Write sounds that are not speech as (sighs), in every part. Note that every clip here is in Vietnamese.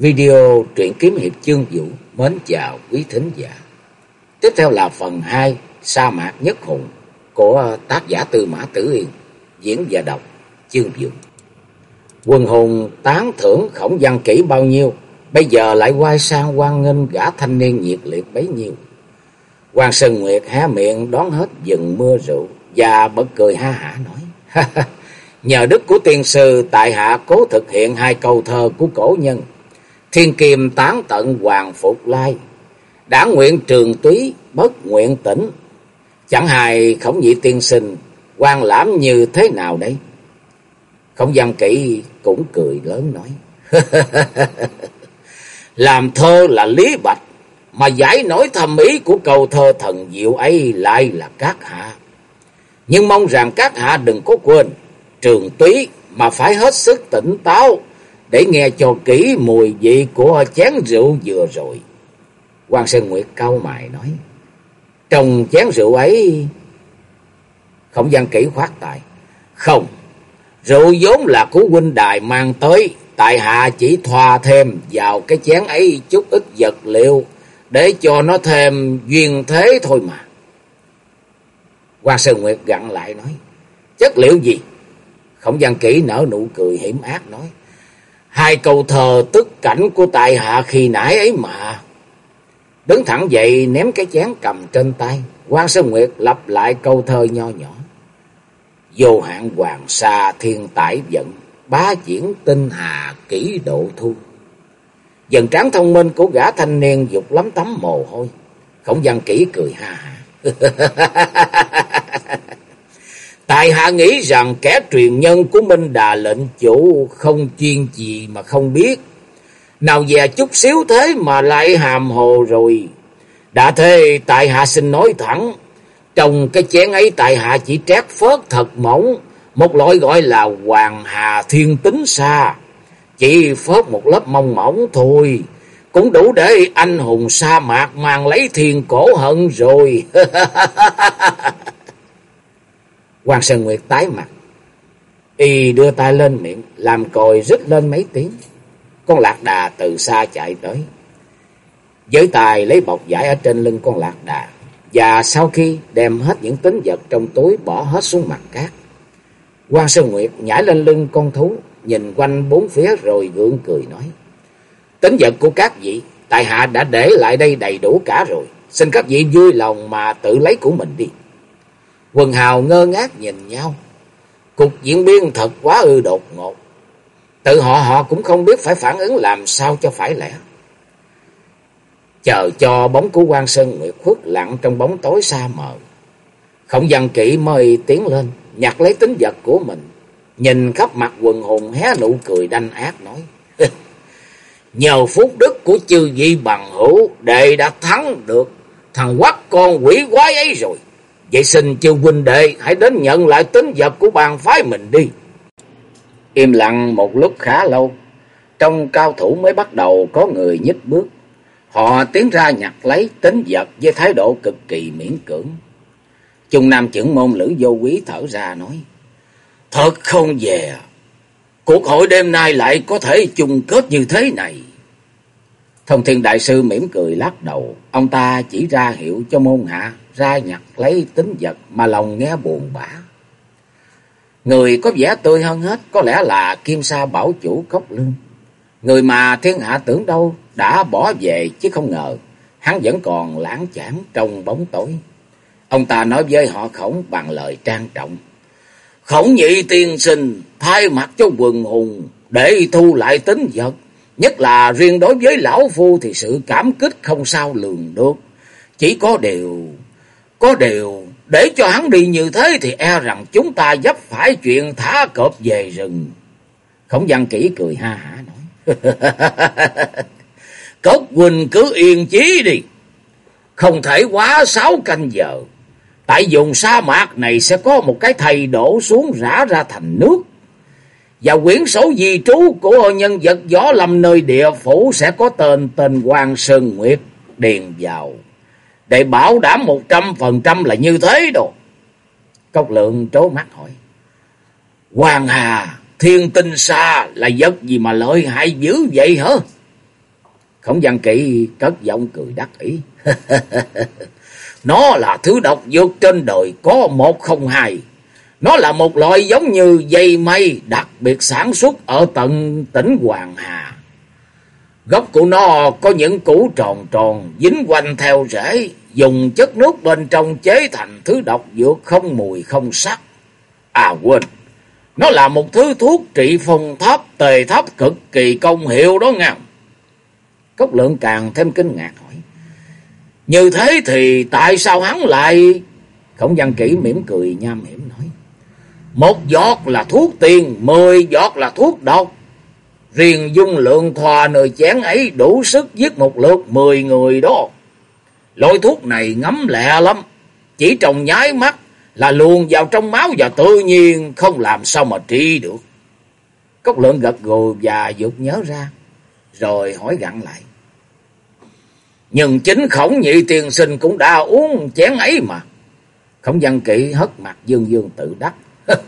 Video truyện kiếm hiệp chương vũ mến chào quý thính giả. Tiếp theo là phần 2 Sa mạc nhất hùng của tác giả Tư Mã Tử Yên, diễn và đọc chương vũ. Quần hùng tán thưởng khổng văn kỹ bao nhiêu, bây giờ lại quay sang quan nghênh gã thanh niên nhiệt liệt bấy nhiêu. Hoàng Sơn Nguyệt há miệng đón hết dừng mưa rượu và bật cười ha hả nói. Nhờ đức của tiên sư tại hạ cố thực hiện hai câu thơ của cổ nhân. Thiên Kim tán tận hoàng phục lai. Đã nguyện trường túy, bất nguyện tỉnh. Chẳng hài khổng nhị tiên sinh, quan lãm như thế nào đấy? Khổng giam kỹ, cũng cười lớn nói. (laughs) Làm thơ là lý bạch. Mà giải nổi thầm ý của câu thơ thần diệu ấy lại là các hạ. Nhưng mong rằng các hạ đừng có quên, trường túy mà phải hết sức tỉnh táo để nghe cho kỹ mùi vị của chén rượu vừa rồi. Quan Sơn Nguyệt cao mày nói, trong chén rượu ấy... Khổng văn kỹ khoát tài, không, rượu vốn là của huynh đài mang tới, tại hạ chỉ thoa thêm vào cái chén ấy chút ít vật liệu để cho nó thêm duyên thế thôi mà. Quan Sơn Nguyệt gặn lại nói, chất liệu gì? Khổng văn kỹ nở nụ cười hiểm ác nói. Hai câu thơ tức cảnh của tại hạ khi nãy ấy mà. Đứng thẳng dậy, ném cái chén cầm trên tay. quan Sơn Nguyệt lặp lại câu thơ nho nhỏ. Vô hạn hoàng sa thiên tải vận. Bá diễn tinh hà kỹ độ thu. Dần tráng thông minh của gã thanh niên dục lắm tắm mồ hôi. Khổng văn kỹ cười ha ha. (laughs) Tại hạ nghĩ rằng kẻ truyền nhân của Minh Đà lệnh chủ không chuyên gì mà không biết. Nào về chút xíu thế mà lại hàm hồ rồi. Đã thế tại hạ xin nói thẳng. Trong cái chén ấy tại hạ chỉ trét phớt thật mỏng. Một loại gọi là Hoàng Hà Thiên Tính xa, Chỉ phớt một lớp mông mỏng thôi. Cũng đủ để anh hùng sa mạc mang lấy thiên cổ hận rồi. (laughs) Hoàng Sơn Nguyệt tái mặt. Y đưa tay lên miệng, làm còi rít lên mấy tiếng. Con lạc đà từ xa chạy tới. Giới tài lấy bọc giải ở trên lưng con lạc đà. Và sau khi đem hết những tính vật trong túi bỏ hết xuống mặt cát. Hoàng Sơn Nguyệt nhảy lên lưng con thú, nhìn quanh bốn phía rồi gượng cười nói. Tính vật của các vị, tại hạ đã để lại đây đầy đủ cả rồi. Xin các vị vui lòng mà tự lấy của mình đi. Quần hào ngơ ngác nhìn nhau. Cục diễn biến thật quá ư đột ngột. Tự họ họ cũng không biết phải phản ứng làm sao cho phải lẽ. Chờ cho bóng của quan Sơn Nguyệt khuất lặng trong bóng tối xa mờ. Không văn kỵ mời tiến lên, nhặt lấy tính vật của mình. Nhìn khắp mặt quần hùng hé nụ cười đanh ác nói. Nhờ phúc đức của chư vị bằng hữu, đệ đã thắng được thằng quắc con quỷ quái ấy rồi. Vậy xin chư huynh đệ hãy đến nhận lại tính vật của bàn phái mình đi. Im lặng một lúc khá lâu. Trong cao thủ mới bắt đầu có người nhích bước. Họ tiến ra nhặt lấy tính vật với thái độ cực kỳ miễn cưỡng. Trung Nam trưởng môn lữ vô quý thở ra nói. Thật không về. Cuộc hội đêm nay lại có thể chung kết như thế này. Thông thiên đại sư mỉm cười lắc đầu. Ông ta chỉ ra hiệu cho môn hạ ra nhặt lấy tính vật mà lòng nghe buồn bã. Người có vẻ tươi hơn hết có lẽ là Kim Sa bảo chủ Cốc Lương. Người mà thiên hạ tưởng đâu đã bỏ về chứ không ngờ, hắn vẫn còn lãng chảng trong bóng tối. Ông ta nói với họ khổng bằng lời trang trọng. Khổng nhị tiên sinh, thay mặt cho quần hùng để thu lại tính vật. Nhất là riêng đối với lão phu thì sự cảm kích không sao lường được. Chỉ có điều có điều, để cho hắn đi như thế thì e rằng chúng ta dấp phải chuyện thả cọp về rừng. Khổng văn kỹ cười ha hả nói. (laughs) Cốc huynh cứ yên chí đi. Không thể quá sáu canh giờ. Tại vùng sa mạc này sẽ có một cái thầy đổ xuống rã ra thành nước. Và quyển sổ di trú của nhân vật gió lâm nơi địa phủ sẽ có tên tên Quang Sơn Nguyệt điền vào để bảo đảm một trăm phần trăm là như thế đồ. Cốc lượng trố mắt hỏi. Hoàng Hà, thiên tinh xa là giấc gì mà lợi hại dữ vậy hả? Khổng văn kỵ cất giọng cười đắc ý. (laughs) Nó là thứ độc dược trên đời có một không hai. Nó là một loại giống như dây mây đặc biệt sản xuất ở tận tỉnh Hoàng Hà. Gốc của nó có những củ tròn tròn dính quanh theo rễ, dùng chất nước bên trong chế thành thứ độc dược không mùi không sắc. À quên, nó là một thứ thuốc trị phong thấp, tề thấp cực kỳ công hiệu đó nha. Cốc lượng càng thêm kinh ngạc hỏi. Như thế thì tại sao hắn lại... Khổng văn kỹ mỉm cười nham hiểm nói. Một giọt là thuốc tiền, mười giọt là thuốc độc. Riêng dung lượng thoa nơi chén ấy đủ sức giết một lượt mười người đó. Loại thuốc này ngấm lẹ lắm. Chỉ trong nháy mắt là luồn vào trong máu và tự nhiên không làm sao mà trị được. Cốc lượng gật gù và vụt nhớ ra. Rồi hỏi gặn lại. Nhưng chính khổng nhị tiền sinh cũng đã uống chén ấy mà. Khổng văn kỵ hất mặt dương dương tự đắc. (laughs)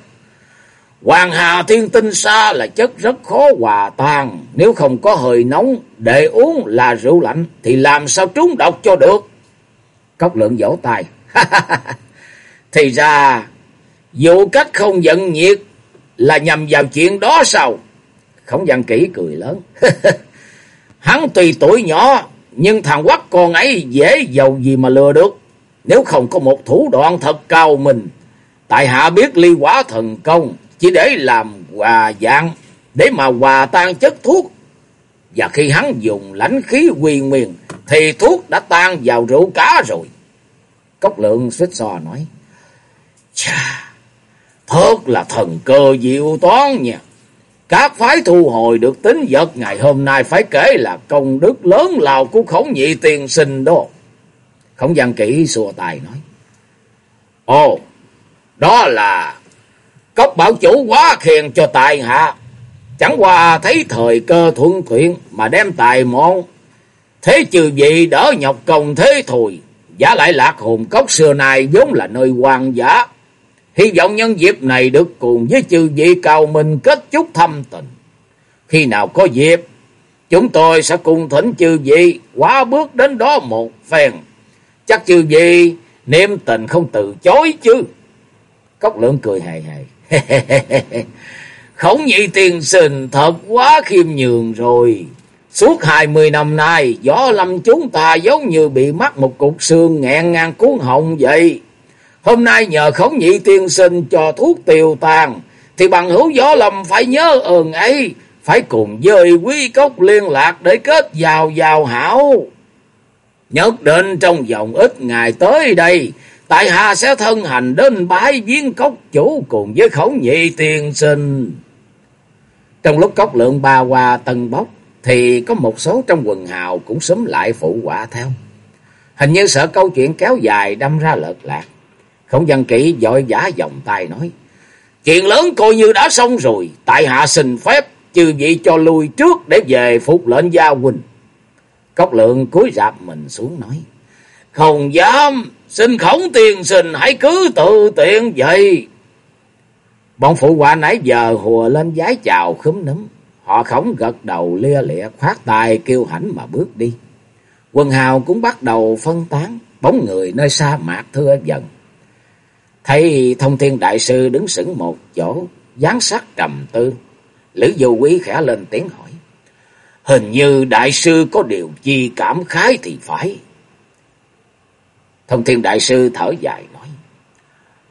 Hoàng Hà Thiên Tinh xa là chất rất khó hòa tan. Nếu không có hơi nóng để uống là rượu lạnh thì làm sao trúng độc cho được. Cốc lượng vỗ tay. (laughs) thì ra vụ cách không giận nhiệt là nhằm vào chuyện đó sao? Khổng văn kỹ cười lớn. (laughs) Hắn tùy tuổi nhỏ, nhưng thằng quắc con ấy dễ giàu gì mà lừa được. Nếu không có một thủ đoạn thật cao mình. Tại hạ biết ly quả thần công. Chỉ để làm quà dạng. Để mà hòa tan chất thuốc. Và khi hắn dùng lãnh khí quy nguyên. Thì thuốc đã tan vào rượu cá rồi. Cốc lượng suýt sò nói. Chà. Thật là thần cơ diệu toán nha. Các phái thu hồi được tính vật ngày hôm nay phải kể là công đức lớn lao của khổng nhị tiền sinh đó. Khổng văn kỹ xùa tài nói. Ồ, đó là cốc bảo chủ quá khen cho tài hạ. Chẳng qua thấy thời cơ thuận thuyện mà đem tài môn. Thế trừ vị đỡ nhọc công thế thôi. Giả lại lạc hồn cốc xưa nay vốn là nơi hoàng giả. Hy vọng nhân dịp này được cùng với chư vị cao minh kết chút thâm tình. Khi nào có dịp, chúng tôi sẽ cùng thỉnh chư vị quá bước đến đó một phen. Chắc chư vị niệm tình không từ chối chứ. Cốc lượng cười hề hề. (laughs) Khổng nhị tiền sinh thật quá khiêm nhường rồi. Suốt hai mươi năm nay, gió lâm chúng ta giống như bị mắc một cục xương nghẹn ngang cuốn họng vậy. Hôm nay nhờ khổng nhị tiên sinh cho thuốc tiêu tàn, thì bằng hữu gió lâm phải nhớ ơn ấy, phải cùng dơi quý cốc liên lạc để kết giàu giàu hảo. Nhất định trong vòng ít ngày tới đây, tại hạ sẽ thân hành đến bái viếng cốc chủ cùng với khổng nhị tiên sinh. Trong lúc cốc lượng ba qua tân bốc, thì có một số trong quần hào cũng sớm lại phụ quả theo. Hình như sợ câu chuyện kéo dài đâm ra lợt lạc. Khổng dân kỵ dội giả vòng tay nói. Chuyện lớn coi như đã xong rồi. Tại hạ xin phép chư vị cho lui trước để về phục lệnh gia huynh. Cốc lượng cúi rạp mình xuống nói. Không dám, xin khổng tiền sinh hãy cứ tự tiện vậy. Bọn phụ quả nãy giờ hùa lên giái chào khúm núm. Họ khổng gật đầu lia lịa khoát tay kêu hãnh mà bước đi. Quần hào cũng bắt đầu phân tán, bóng người nơi sa mạc thưa dần. Thấy thông thiên đại sư đứng sững một chỗ, gián sắc trầm tư. Lữ du quý khẽ lên tiếng hỏi. Hình như đại sư có điều gì cảm khái thì phải. Thông thiên đại sư thở dài nói.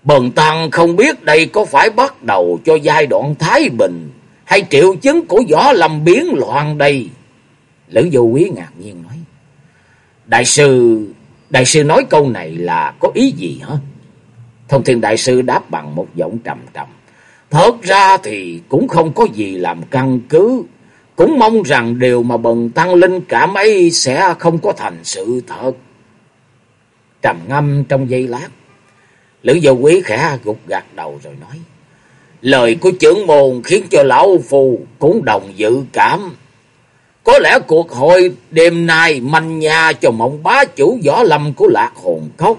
Bần tăng không biết đây có phải bắt đầu cho giai đoạn Thái Bình hay triệu chứng của gió lâm biến loạn đây. Lữ vô quý ngạc nhiên nói. Đại sư, đại sư nói câu này là có ý gì hả? Thông thiên đại sư đáp bằng một giọng trầm trầm. Thật ra thì cũng không có gì làm căn cứ. Cũng mong rằng điều mà bần tăng linh cảm ấy sẽ không có thành sự thật. Trầm ngâm trong giây lát. Lữ vô quý khẽ gục gạt đầu rồi nói. Lời của trưởng môn khiến cho lão phù cũng đồng dự cảm. Có lẽ cuộc hội đêm nay manh nha cho mộng bá chủ võ lâm của lạc hồn cốc.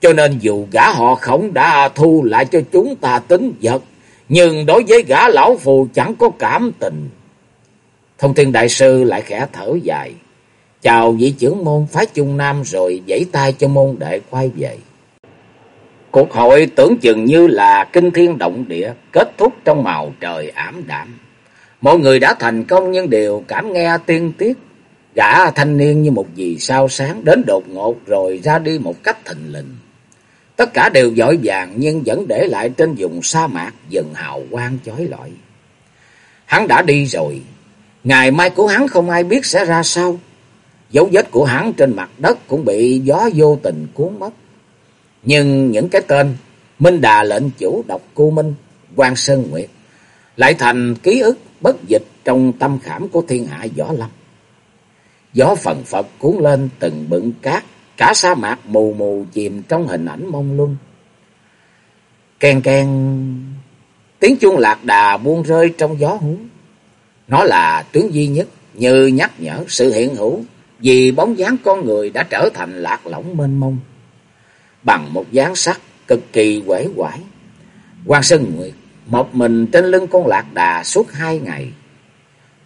Cho nên dù gã họ khổng đã thu lại cho chúng ta tính vật, nhưng đối với gã lão phù chẳng có cảm tình. Thông tin đại sư lại khẽ thở dài. Chào vị trưởng môn phái Trung Nam rồi dãy tay cho môn đệ quay về. Cuộc hội tưởng chừng như là kinh thiên động địa, kết thúc trong màu trời ảm đạm. Mọi người đã thành công nhưng đều cảm nghe tiên tiết. Gã thanh niên như một vì sao sáng đến đột ngột rồi ra đi một cách thình lình. Tất cả đều giỏi vàng nhưng vẫn để lại trên vùng sa mạc dần hào quang chói lọi. Hắn đã đi rồi, ngày mai của hắn không ai biết sẽ ra sao. Dấu vết của hắn trên mặt đất cũng bị gió vô tình cuốn mất. Nhưng những cái tên Minh Đà lệnh chủ độc cô Minh, quan Sơn Nguyệt lại thành ký ức bất dịch trong tâm khảm của thiên hạ võ lâm. Gió phần phật cuốn lên từng bựng cát, cả sa mạc mù mù chìm trong hình ảnh mông lung. Kèn kèn, tiếng chuông lạc đà buông rơi trong gió hú. Nó là tướng duy nhất như nhắc nhở sự hiện hữu vì bóng dáng con người đã trở thành lạc lõng mênh mông. Bằng một dáng sắc cực kỳ quể quải. Quan Sơn Nguyệt một mình trên lưng con lạc đà suốt hai ngày.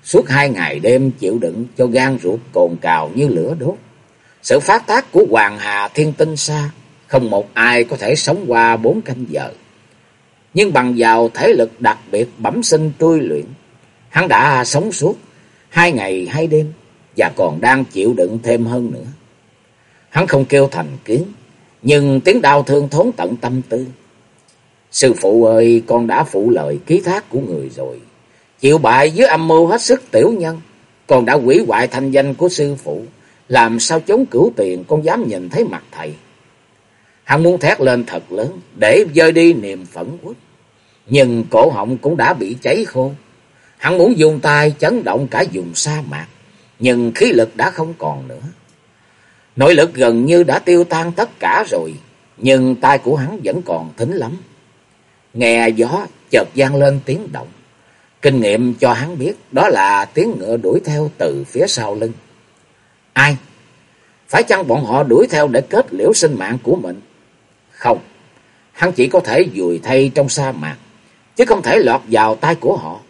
Suốt hai ngày đêm chịu đựng cho gan ruột cồn cào như lửa đốt. Sự phát tác của Hoàng Hà Thiên Tinh Sa, không một ai có thể sống qua bốn canh giờ. Nhưng bằng vào thể lực đặc biệt bẩm sinh trui luyện, hắn đã sống suốt hai ngày hai đêm và còn đang chịu đựng thêm hơn nữa. Hắn không kêu thành kiến, nhưng tiếng đau thương thốn tận tâm tư. Sư phụ ơi, con đã phụ lời ký thác của người rồi. Chịu bại dưới âm mưu hết sức tiểu nhân. Con đã quỷ hoại thanh danh của sư phụ. Làm sao chống cửu tiền con dám nhìn thấy mặt thầy. Hắn muốn thét lên thật lớn để dơi đi niềm phẫn quốc. Nhưng cổ họng cũng đã bị cháy khô. Hắn muốn dùng tay chấn động cả vùng sa mạc. Nhưng khí lực đã không còn nữa. Nội lực gần như đã tiêu tan tất cả rồi. Nhưng tai của hắn vẫn còn thính lắm. Nghe gió chợt vang lên tiếng động. Kinh nghiệm cho hắn biết đó là tiếng ngựa đuổi theo từ phía sau lưng. Ai? Phải chăng bọn họ đuổi theo để kết liễu sinh mạng của mình? Không, hắn chỉ có thể dùi thay trong sa mạc, chứ không thể lọt vào tay của họ.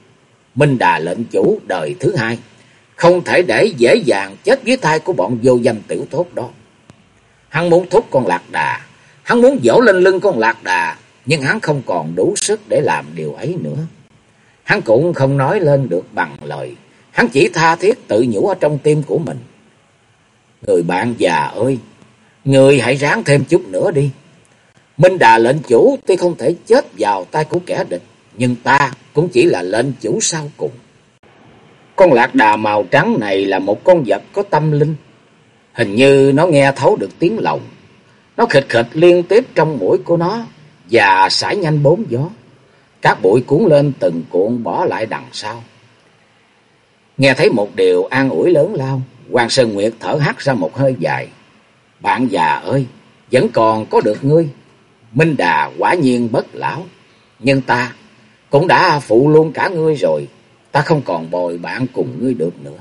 Minh Đà lệnh chủ đời thứ hai, không thể để dễ dàng chết dưới tay của bọn vô danh tiểu tốt đó. Hắn muốn thúc con lạc đà, hắn muốn dỗ lên lưng con lạc đà, nhưng hắn không còn đủ sức để làm điều ấy nữa. Hắn cũng không nói lên được bằng lời, hắn chỉ tha thiết tự nhủ ở trong tim của mình. Người bạn già ơi, người hãy ráng thêm chút nữa đi. Minh Đà lệnh chủ tuy không thể chết vào tay của kẻ địch, nhưng ta cũng chỉ là lệnh chủ sau cùng. Con lạc đà màu trắng này là một con vật có tâm linh. Hình như nó nghe thấu được tiếng lòng. Nó khịch khịch liên tiếp trong mũi của nó và sải nhanh bốn gió. Các bụi cuốn lên từng cuộn bỏ lại đằng sau. Nghe thấy một điều an ủi lớn lao, Hoàng Sơn Nguyệt thở hắt ra một hơi dài. Bạn già ơi, vẫn còn có được ngươi. Minh Đà quả nhiên bất lão, nhưng ta cũng đã phụ luôn cả ngươi rồi. Ta không còn bồi bạn cùng ngươi được nữa.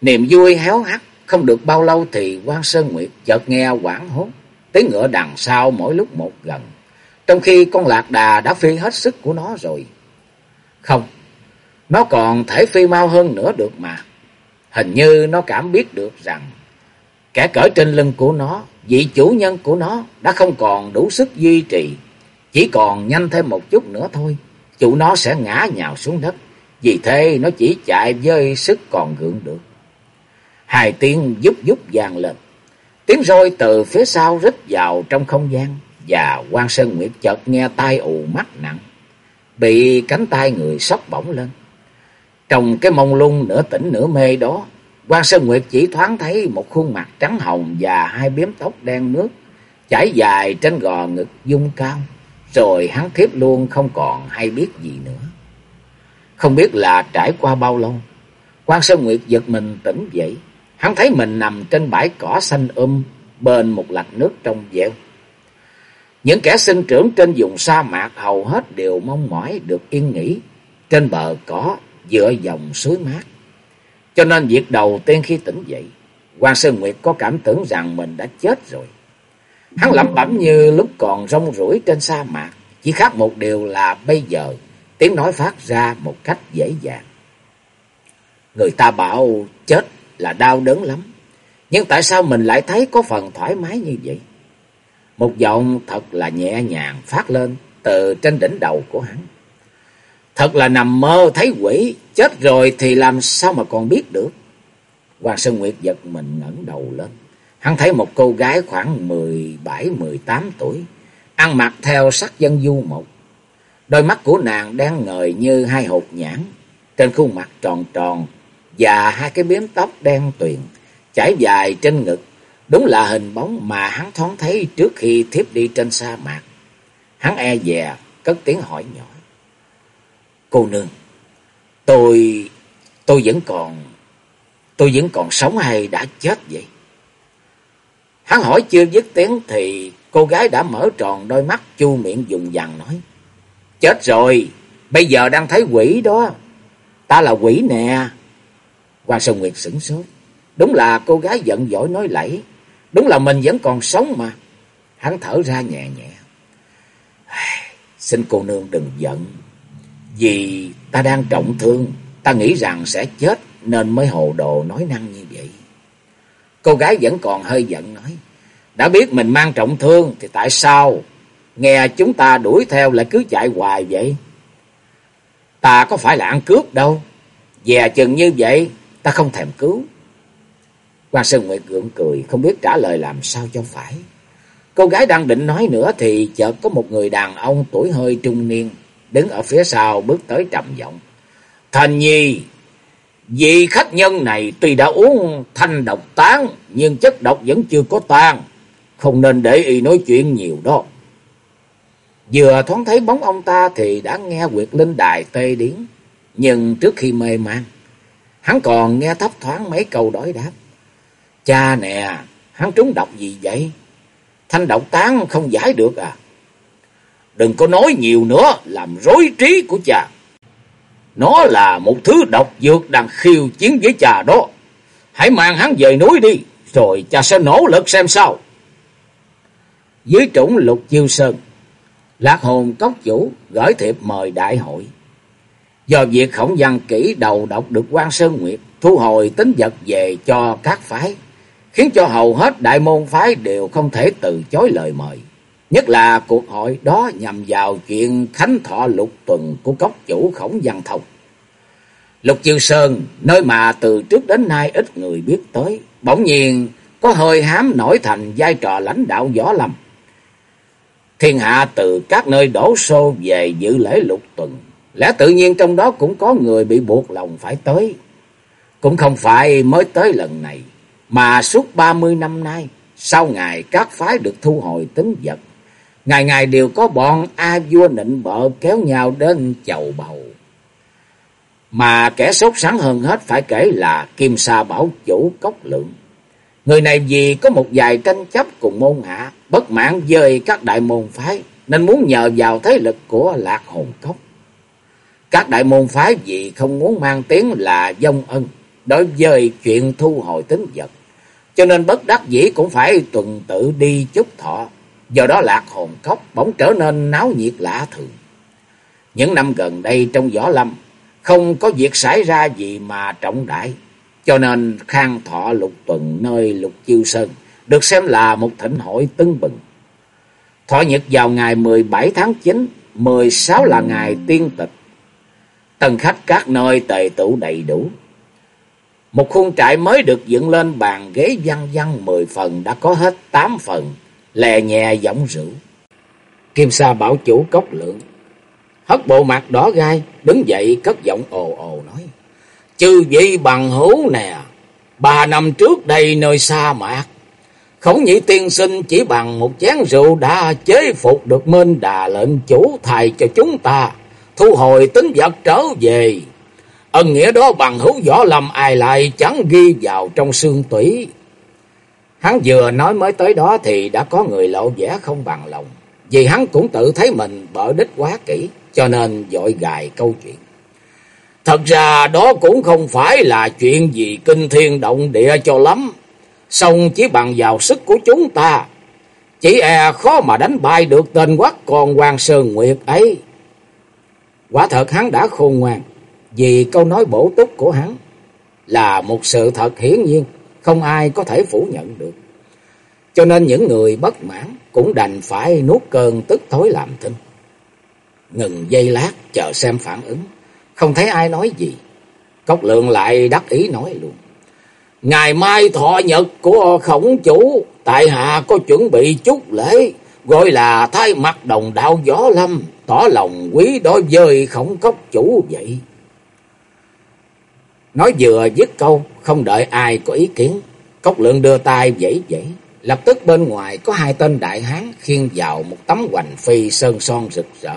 Niềm vui héo hắt, không được bao lâu thì Quan Sơn Nguyệt chợt nghe quảng hốt. Tiếng ngựa đằng sau mỗi lúc một gần. Trong khi con lạc đà đã phi hết sức của nó rồi. Không, nó còn thể phi mau hơn nữa được mà. Hình như nó cảm biết được rằng kẻ cỡ trên lưng của nó, vị chủ nhân của nó đã không còn đủ sức duy trì. Chỉ còn nhanh thêm một chút nữa thôi, chủ nó sẽ ngã nhào xuống đất. Vì thế nó chỉ chạy với sức còn gượng được. Hai tiếng giúp giúp vang lên. Tiếng roi từ phía sau rít vào trong không gian và quan Sơn Nguyệt chợt nghe tai ù mắt nặng, bị cánh tay người sóc bổng lên. Trong cái mông lung nửa tỉnh nửa mê đó, quan Sơn Nguyệt chỉ thoáng thấy một khuôn mặt trắng hồng và hai biếm tóc đen nước chảy dài trên gò ngực dung cao, rồi hắn thiếp luôn không còn hay biết gì nữa. Không biết là trải qua bao lâu, quan Sơn Nguyệt giật mình tỉnh dậy, Hắn thấy mình nằm trên bãi cỏ xanh um bên một lạch nước trong veo. Những kẻ sinh trưởng trên vùng sa mạc hầu hết đều mong mỏi được yên nghỉ trên bờ cỏ dựa dòng suối mát. Cho nên việc đầu tiên khi tỉnh dậy, quan Sơn Nguyệt có cảm tưởng rằng mình đã chết rồi. Hắn lẩm bẩm như lúc còn rong ruổi trên sa mạc, chỉ khác một điều là bây giờ tiếng nói phát ra một cách dễ dàng. Người ta bảo chết là đau đớn lắm. Nhưng tại sao mình lại thấy có phần thoải mái như vậy? Một giọng thật là nhẹ nhàng phát lên từ trên đỉnh đầu của hắn. Thật là nằm mơ thấy quỷ, chết rồi thì làm sao mà còn biết được. Hoàng Sơn Nguyệt giật mình ngẩng đầu lên. Hắn thấy một cô gái khoảng 17-18 tuổi, ăn mặc theo sắc dân du mộc. Đôi mắt của nàng đang ngời như hai hột nhãn, trên khuôn mặt tròn tròn và hai cái biếm tóc đen tuyền chảy dài trên ngực. Đúng là hình bóng mà hắn thoáng thấy trước khi thiếp đi trên sa mạc. Hắn e dè, cất tiếng hỏi nhỏ. Cô nương, tôi, tôi vẫn còn, tôi vẫn còn sống hay đã chết vậy? Hắn hỏi chưa dứt tiếng thì cô gái đã mở tròn đôi mắt chu miệng dùng dằn nói. Chết rồi, bây giờ đang thấy quỷ đó. Ta là quỷ nè. Hoàng Sơn Nguyệt sửng sốt. Đúng là cô gái giận dỗi nói lẫy. Đúng là mình vẫn còn sống mà. Hắn thở ra nhẹ nhẹ. (sighs) Xin cô nương đừng giận. Vì ta đang trọng thương. Ta nghĩ rằng sẽ chết nên mới hồ đồ nói năng như vậy. Cô gái vẫn còn hơi giận nói. Đã biết mình mang trọng thương thì tại sao nghe chúng ta đuổi theo lại cứ chạy hoài vậy? Ta có phải là ăn cướp đâu. Dè chừng như vậy ta không thèm cứu. Quan Sơn Nguyệt gượng cười không biết trả lời làm sao cho phải. Cô gái đang định nói nữa thì chợt có một người đàn ông tuổi hơi trung niên đứng ở phía sau bước tới trầm giọng. Thành nhi, vị khách nhân này tuy đã uống thanh độc tán nhưng chất độc vẫn chưa có tan. Không nên để y nói chuyện nhiều đó. Vừa thoáng thấy bóng ông ta thì đã nghe quyệt linh đài tê điến. Nhưng trước khi mê man, hắn còn nghe thấp thoáng mấy câu đối đáp. Cha nè, hắn trúng độc gì vậy? Thanh độc tán không giải được à? Đừng có nói nhiều nữa, làm rối trí của cha. Nó là một thứ độc dược đang khiêu chiến với cha đó. Hãy mang hắn về núi đi, rồi cha sẽ nỗ lực xem sao. Dưới trũng lục chiêu sơn, Lạc hồn cốc chủ gửi thiệp mời đại hội. Do việc khổng văn kỹ đầu độc được quan Sơn Nguyệt thu hồi tính vật về cho các phái, khiến cho hầu hết đại môn phái đều không thể từ chối lời mời. Nhất là cuộc hội đó nhằm vào chuyện khánh thọ lục tuần của cốc chủ khổng văn thông. Lục Chiêu Sơn, nơi mà từ trước đến nay ít người biết tới, bỗng nhiên có hơi hám nổi thành vai trò lãnh đạo võ lâm. Thiên hạ từ các nơi đổ xô về dự lễ lục tuần, lẽ tự nhiên trong đó cũng có người bị buộc lòng phải tới. Cũng không phải mới tới lần này, mà suốt ba mươi năm nay, sau ngày các phái được thu hồi tính vật, ngày ngày đều có bọn A vua nịnh bợ kéo nhau đến chầu bầu. Mà kẻ sốt sắng hơn hết phải kể là Kim Sa Bảo Chủ Cốc Lượng. Người này vì có một vài tranh chấp cùng môn hạ, bất mãn với các đại môn phái, nên muốn nhờ vào thế lực của Lạc Hồn Cốc. Các đại môn phái vì không muốn mang tiếng là dông ân đối với chuyện thu hồi tính vật, cho nên bất đắc dĩ cũng phải tuần tự đi chúc thọ, do đó Lạc Hồn Cốc bỗng trở nên náo nhiệt lạ thường. Những năm gần đây trong võ lâm, không có việc xảy ra gì mà trọng đại, cho nên khang thọ lục tuần nơi lục chiêu sơn được xem là một thỉnh hội tưng bừng. Thọ nhật vào ngày 17 tháng 9, 16 là ngày tiên tịch. tần khách các nơi tề tụ đầy đủ. Một khuôn trại mới được dựng lên bàn ghế văn văn 10 phần đã có hết 8 phần, lè nhẹ giọng rượu. Kim Sa bảo chủ cốc lượng, hất bộ mặt đỏ gai, đứng dậy cất giọng ồ ồ nói. Chư vị bằng hữu nè, ba năm trước đây nơi sa mạc, Khổng nhị tiên sinh chỉ bằng một chén rượu đã chế phục được Minh Đà lệnh chủ thầy cho chúng ta, thu hồi tính vật trở về. Ân nghĩa đó bằng hữu võ lâm ai lại chẳng ghi vào trong xương tủy. Hắn vừa nói mới tới đó thì đã có người lộ vẻ không bằng lòng. Vì hắn cũng tự thấy mình bở đích quá kỹ, cho nên dội gài câu chuyện. Thật ra đó cũng không phải là chuyện gì kinh thiên động địa cho lắm. Xong chỉ bằng vào sức của chúng ta. Chỉ e khó mà đánh bại được tên quắc con Hoàng Sơn Nguyệt ấy. Quả thật hắn đã khôn ngoan. Vì câu nói bổ túc của hắn. là một sự thật hiển nhiên, không ai có thể phủ nhận được. Cho nên những người bất mãn cũng đành phải nuốt cơn tức thối làm thinh. Ngừng giây lát chờ xem phản ứng, không thấy ai nói gì. Cốc lượng lại đắc ý nói luôn. Ngày mai thọ nhật của khổng chủ, tại hạ có chuẩn bị chút lễ, gọi là thay mặt đồng đạo gió lâm, tỏ lòng quý đối với khổng cốc chủ vậy. Nói vừa dứt câu, không đợi ai có ý kiến, cốc lượng đưa tay vẫy vẫy. Lập tức bên ngoài có hai tên đại hán khiêng vào một tấm hoành phi sơn son rực rỡ.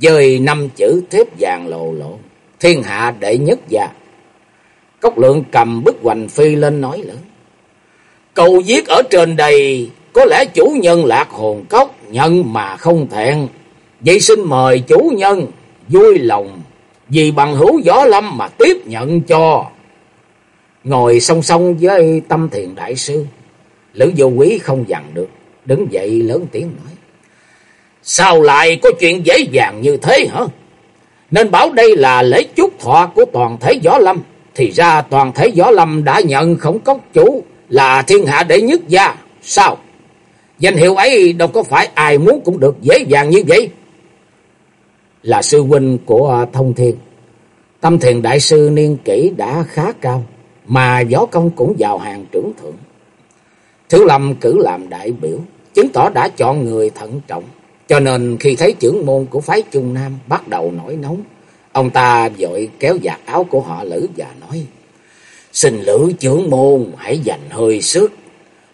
Dời năm chữ thép vàng lộ lộ, thiên hạ đệ nhất gia. Cốc lượng cầm bức hoành phi lên nói lớn. Cầu giết ở trên đây, có lẽ chủ nhân lạc hồn cốc, nhận mà không thẹn. Vậy xin mời chủ nhân, vui lòng, vì bằng hữu gió lâm mà tiếp nhận cho. Ngồi song song với tâm thiền đại sư, Lữ vô quý không dằn được, đứng dậy lớn tiếng nói. Sao lại có chuyện dễ dàng như thế hả? Nên bảo đây là lễ chúc thọ của toàn thể gió lâm. Thì ra toàn thể gió lâm đã nhận khổng cốc chủ là thiên hạ đệ nhất gia. Sao? Danh hiệu ấy đâu có phải ai muốn cũng được dễ dàng như vậy. Là sư huynh của thông thiên. Tâm thiền đại sư niên kỷ đã khá cao. Mà võ công cũng vào hàng trưởng thượng. Thiếu Lâm cử làm đại biểu, chứng tỏ đã chọn người thận trọng. Cho nên khi thấy trưởng môn của phái Trung Nam bắt đầu nổi nóng, ông ta vội kéo giặt áo của họ Lữ và nói, Xin Lữ trưởng môn hãy dành hơi sức.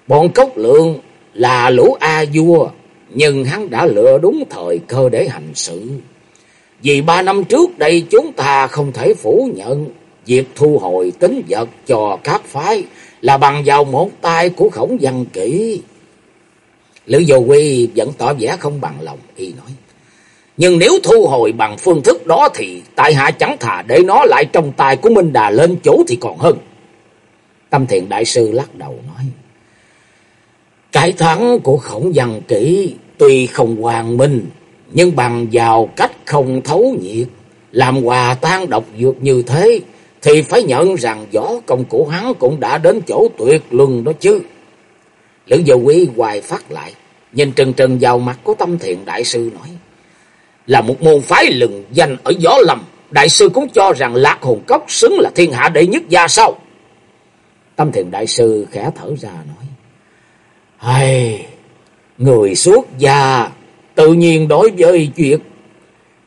Bọn cốc lượng là lũ A vua, nhưng hắn đã lựa đúng thời cơ để hành sự. Vì ba năm trước đây chúng ta không thể phủ nhận việc thu hồi tính vật cho các phái là bằng vào một tay của khổng văn kỹ. Lữ Vô Quy vẫn tỏ vẻ không bằng lòng, y nói. Nhưng nếu thu hồi bằng phương thức đó thì tại hạ chẳng thà để nó lại trong tay của Minh Đà lên chỗ thì còn hơn. Tâm thiện đại sư lắc đầu nói. Cái thắng của khổng văn kỹ tuy không hoàn minh, nhưng bằng vào cách không thấu nhiệt, làm hòa tan độc dược như thế, thì phải nhận rằng võ công của hắn cũng đã đến chỗ tuyệt luân đó chứ. Lữ Dầu Quý hoài phát lại, nhìn trần trần vào mặt của tâm thiện đại sư nói. Là một môn phái lừng danh ở gió lầm, đại sư cũng cho rằng lạc hồn cốc xứng là thiên hạ đệ nhất gia sao? Tâm thiện đại sư khẽ thở ra nói. Hay, người suốt gia tự nhiên đối với chuyện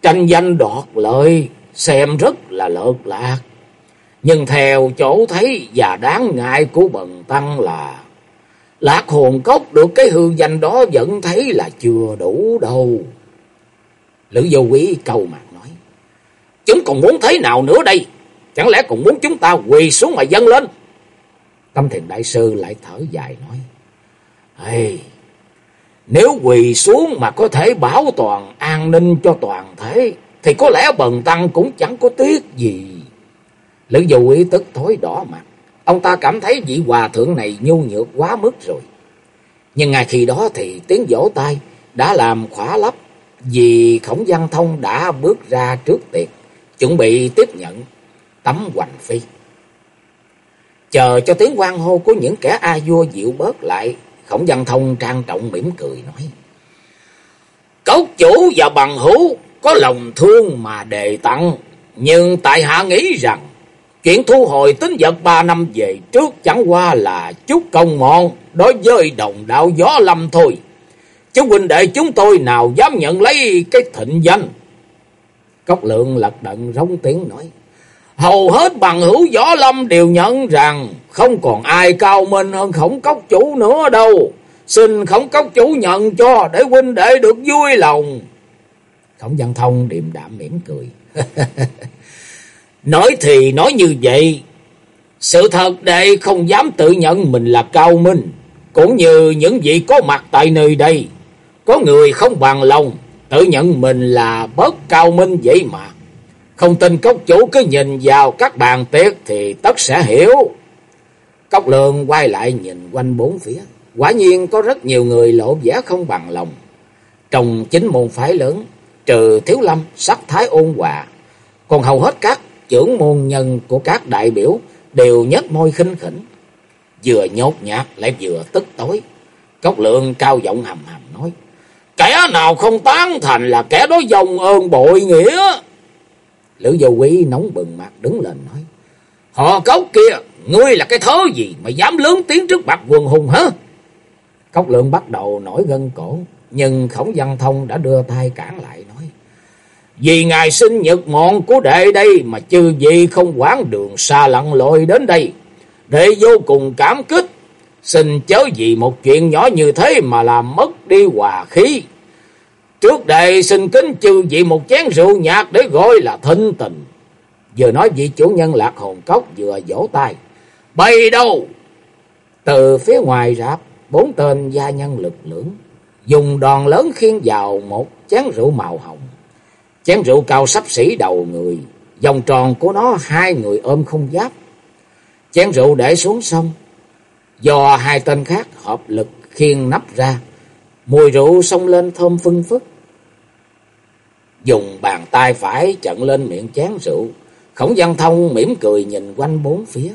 tranh danh đoạt lợi xem rất là lợt lạc. Nhưng theo chỗ thấy và đáng ngại của bần tăng là Lạc hồn cốc được cái hương danh đó vẫn thấy là chưa đủ đâu. Lữ vô quý cầu mặt nói. Chúng còn muốn thế nào nữa đây? Chẳng lẽ còn muốn chúng ta quỳ xuống mà dâng lên? Tâm thiền đại sư lại thở dài nói. Ê, nếu quỳ xuống mà có thể bảo toàn an ninh cho toàn thế, thì có lẽ bần tăng cũng chẳng có tiếc gì. Lữ dụ quý tức thối đỏ mặt. Ông ta cảm thấy vị hòa thượng này nhu nhược quá mức rồi. Nhưng ngay khi đó thì tiếng vỗ tay đã làm khỏa lấp vì khổng văn thông đã bước ra trước tiệc, chuẩn bị tiếp nhận tấm hoành phi. Chờ cho tiếng quan hô của những kẻ A vua dịu bớt lại, khổng văn thông trang trọng mỉm cười nói. Cốc chủ và bằng hữu có lòng thương mà đề tặng, nhưng tại hạ nghĩ rằng Chuyện thu hồi tính vật ba năm về trước chẳng qua là chút công mòn, đối với đồng đạo gió lâm thôi. Chú huynh đệ chúng tôi nào dám nhận lấy cái thịnh danh. Cốc lượng lật đận rống tiếng nói. Hầu hết bằng hữu gió lâm đều nhận rằng không còn ai cao minh hơn khổng cốc chủ nữa đâu. Xin khổng cốc chủ nhận cho để huynh đệ được vui lòng. Khổng văn thông điềm đạm mỉm cười. (laughs) Nói thì nói như vậy, sự thật đệ không dám tự nhận mình là cao minh, cũng như những vị có mặt tại nơi đây. Có người không bằng lòng, tự nhận mình là bớt cao minh vậy mà. Không tin cốc chủ cứ nhìn vào các bàn tiệc thì tất sẽ hiểu. Cốc lượng quay lại nhìn quanh bốn phía. Quả nhiên có rất nhiều người lộ vẻ không bằng lòng. Trong chính môn phái lớn, trừ thiếu lâm, sắc thái ôn hòa. Còn hầu hết các trưởng môn nhân của các đại biểu đều nhếch môi khinh khỉnh, vừa nhốt nhạt lại vừa tức tối. Cốc lượng cao giọng hầm hầm nói, kẻ nào không tán thành là kẻ đó dòng ơn bội nghĩa. Lữ vô quý nóng bừng mặt đứng lên nói, họ cốc kia, ngươi là cái thớ gì mà dám lớn tiếng trước mặt quần hùng hả? Cốc lượng bắt đầu nổi gân cổ, nhưng khổng văn thông đã đưa tay cản lại. Vì ngài sinh nhật mọn của đệ đây mà chư vị không quán đường xa lặn lội đến đây. Đệ vô cùng cảm kích. Xin chớ vì một chuyện nhỏ như thế mà làm mất đi hòa khí. Trước đây xin kính chư vị một chén rượu nhạt để gọi là thinh tình. Vừa nói vị chủ nhân lạc hồn cốc vừa vỗ tay. Bay đâu? Từ phía ngoài rạp, bốn tên gia nhân lực lưỡng dùng đòn lớn khiên vào một chén rượu màu hồng. Chén rượu cao sắp xỉ đầu người, vòng tròn của nó hai người ôm không giáp. Chén rượu để xuống sông, do hai tên khác hợp lực khiên nắp ra, mùi rượu xông lên thơm phưng phức. Dùng bàn tay phải chặn lên miệng chén rượu, khổng văn thông mỉm cười nhìn quanh bốn phía.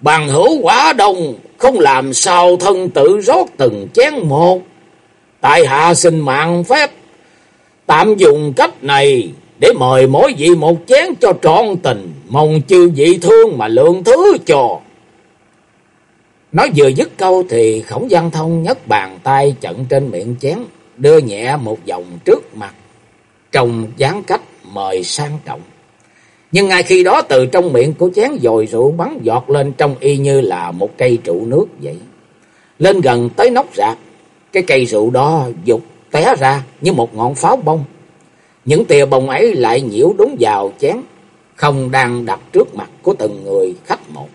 Bằng hữu quả đông, không làm sao thân tự rót từng chén một. Tại hạ xin mạng phép, tạm dùng cách này để mời mỗi vị một chén cho trọn tình, mong chư vị thương mà lượng thứ cho. Nói vừa dứt câu thì khổng văn thông nhấc bàn tay chận trên miệng chén, đưa nhẹ một vòng trước mặt, trông dáng cách mời sang trọng. Nhưng ngay khi đó từ trong miệng của chén dồi rượu bắn giọt lên trong y như là một cây trụ nước vậy. Lên gần tới nóc rạp, cái cây rượu đó dục té ra như một ngọn pháo bông. Những tia bông ấy lại nhiễu đúng vào chén, không đang đặt trước mặt của từng người khách một.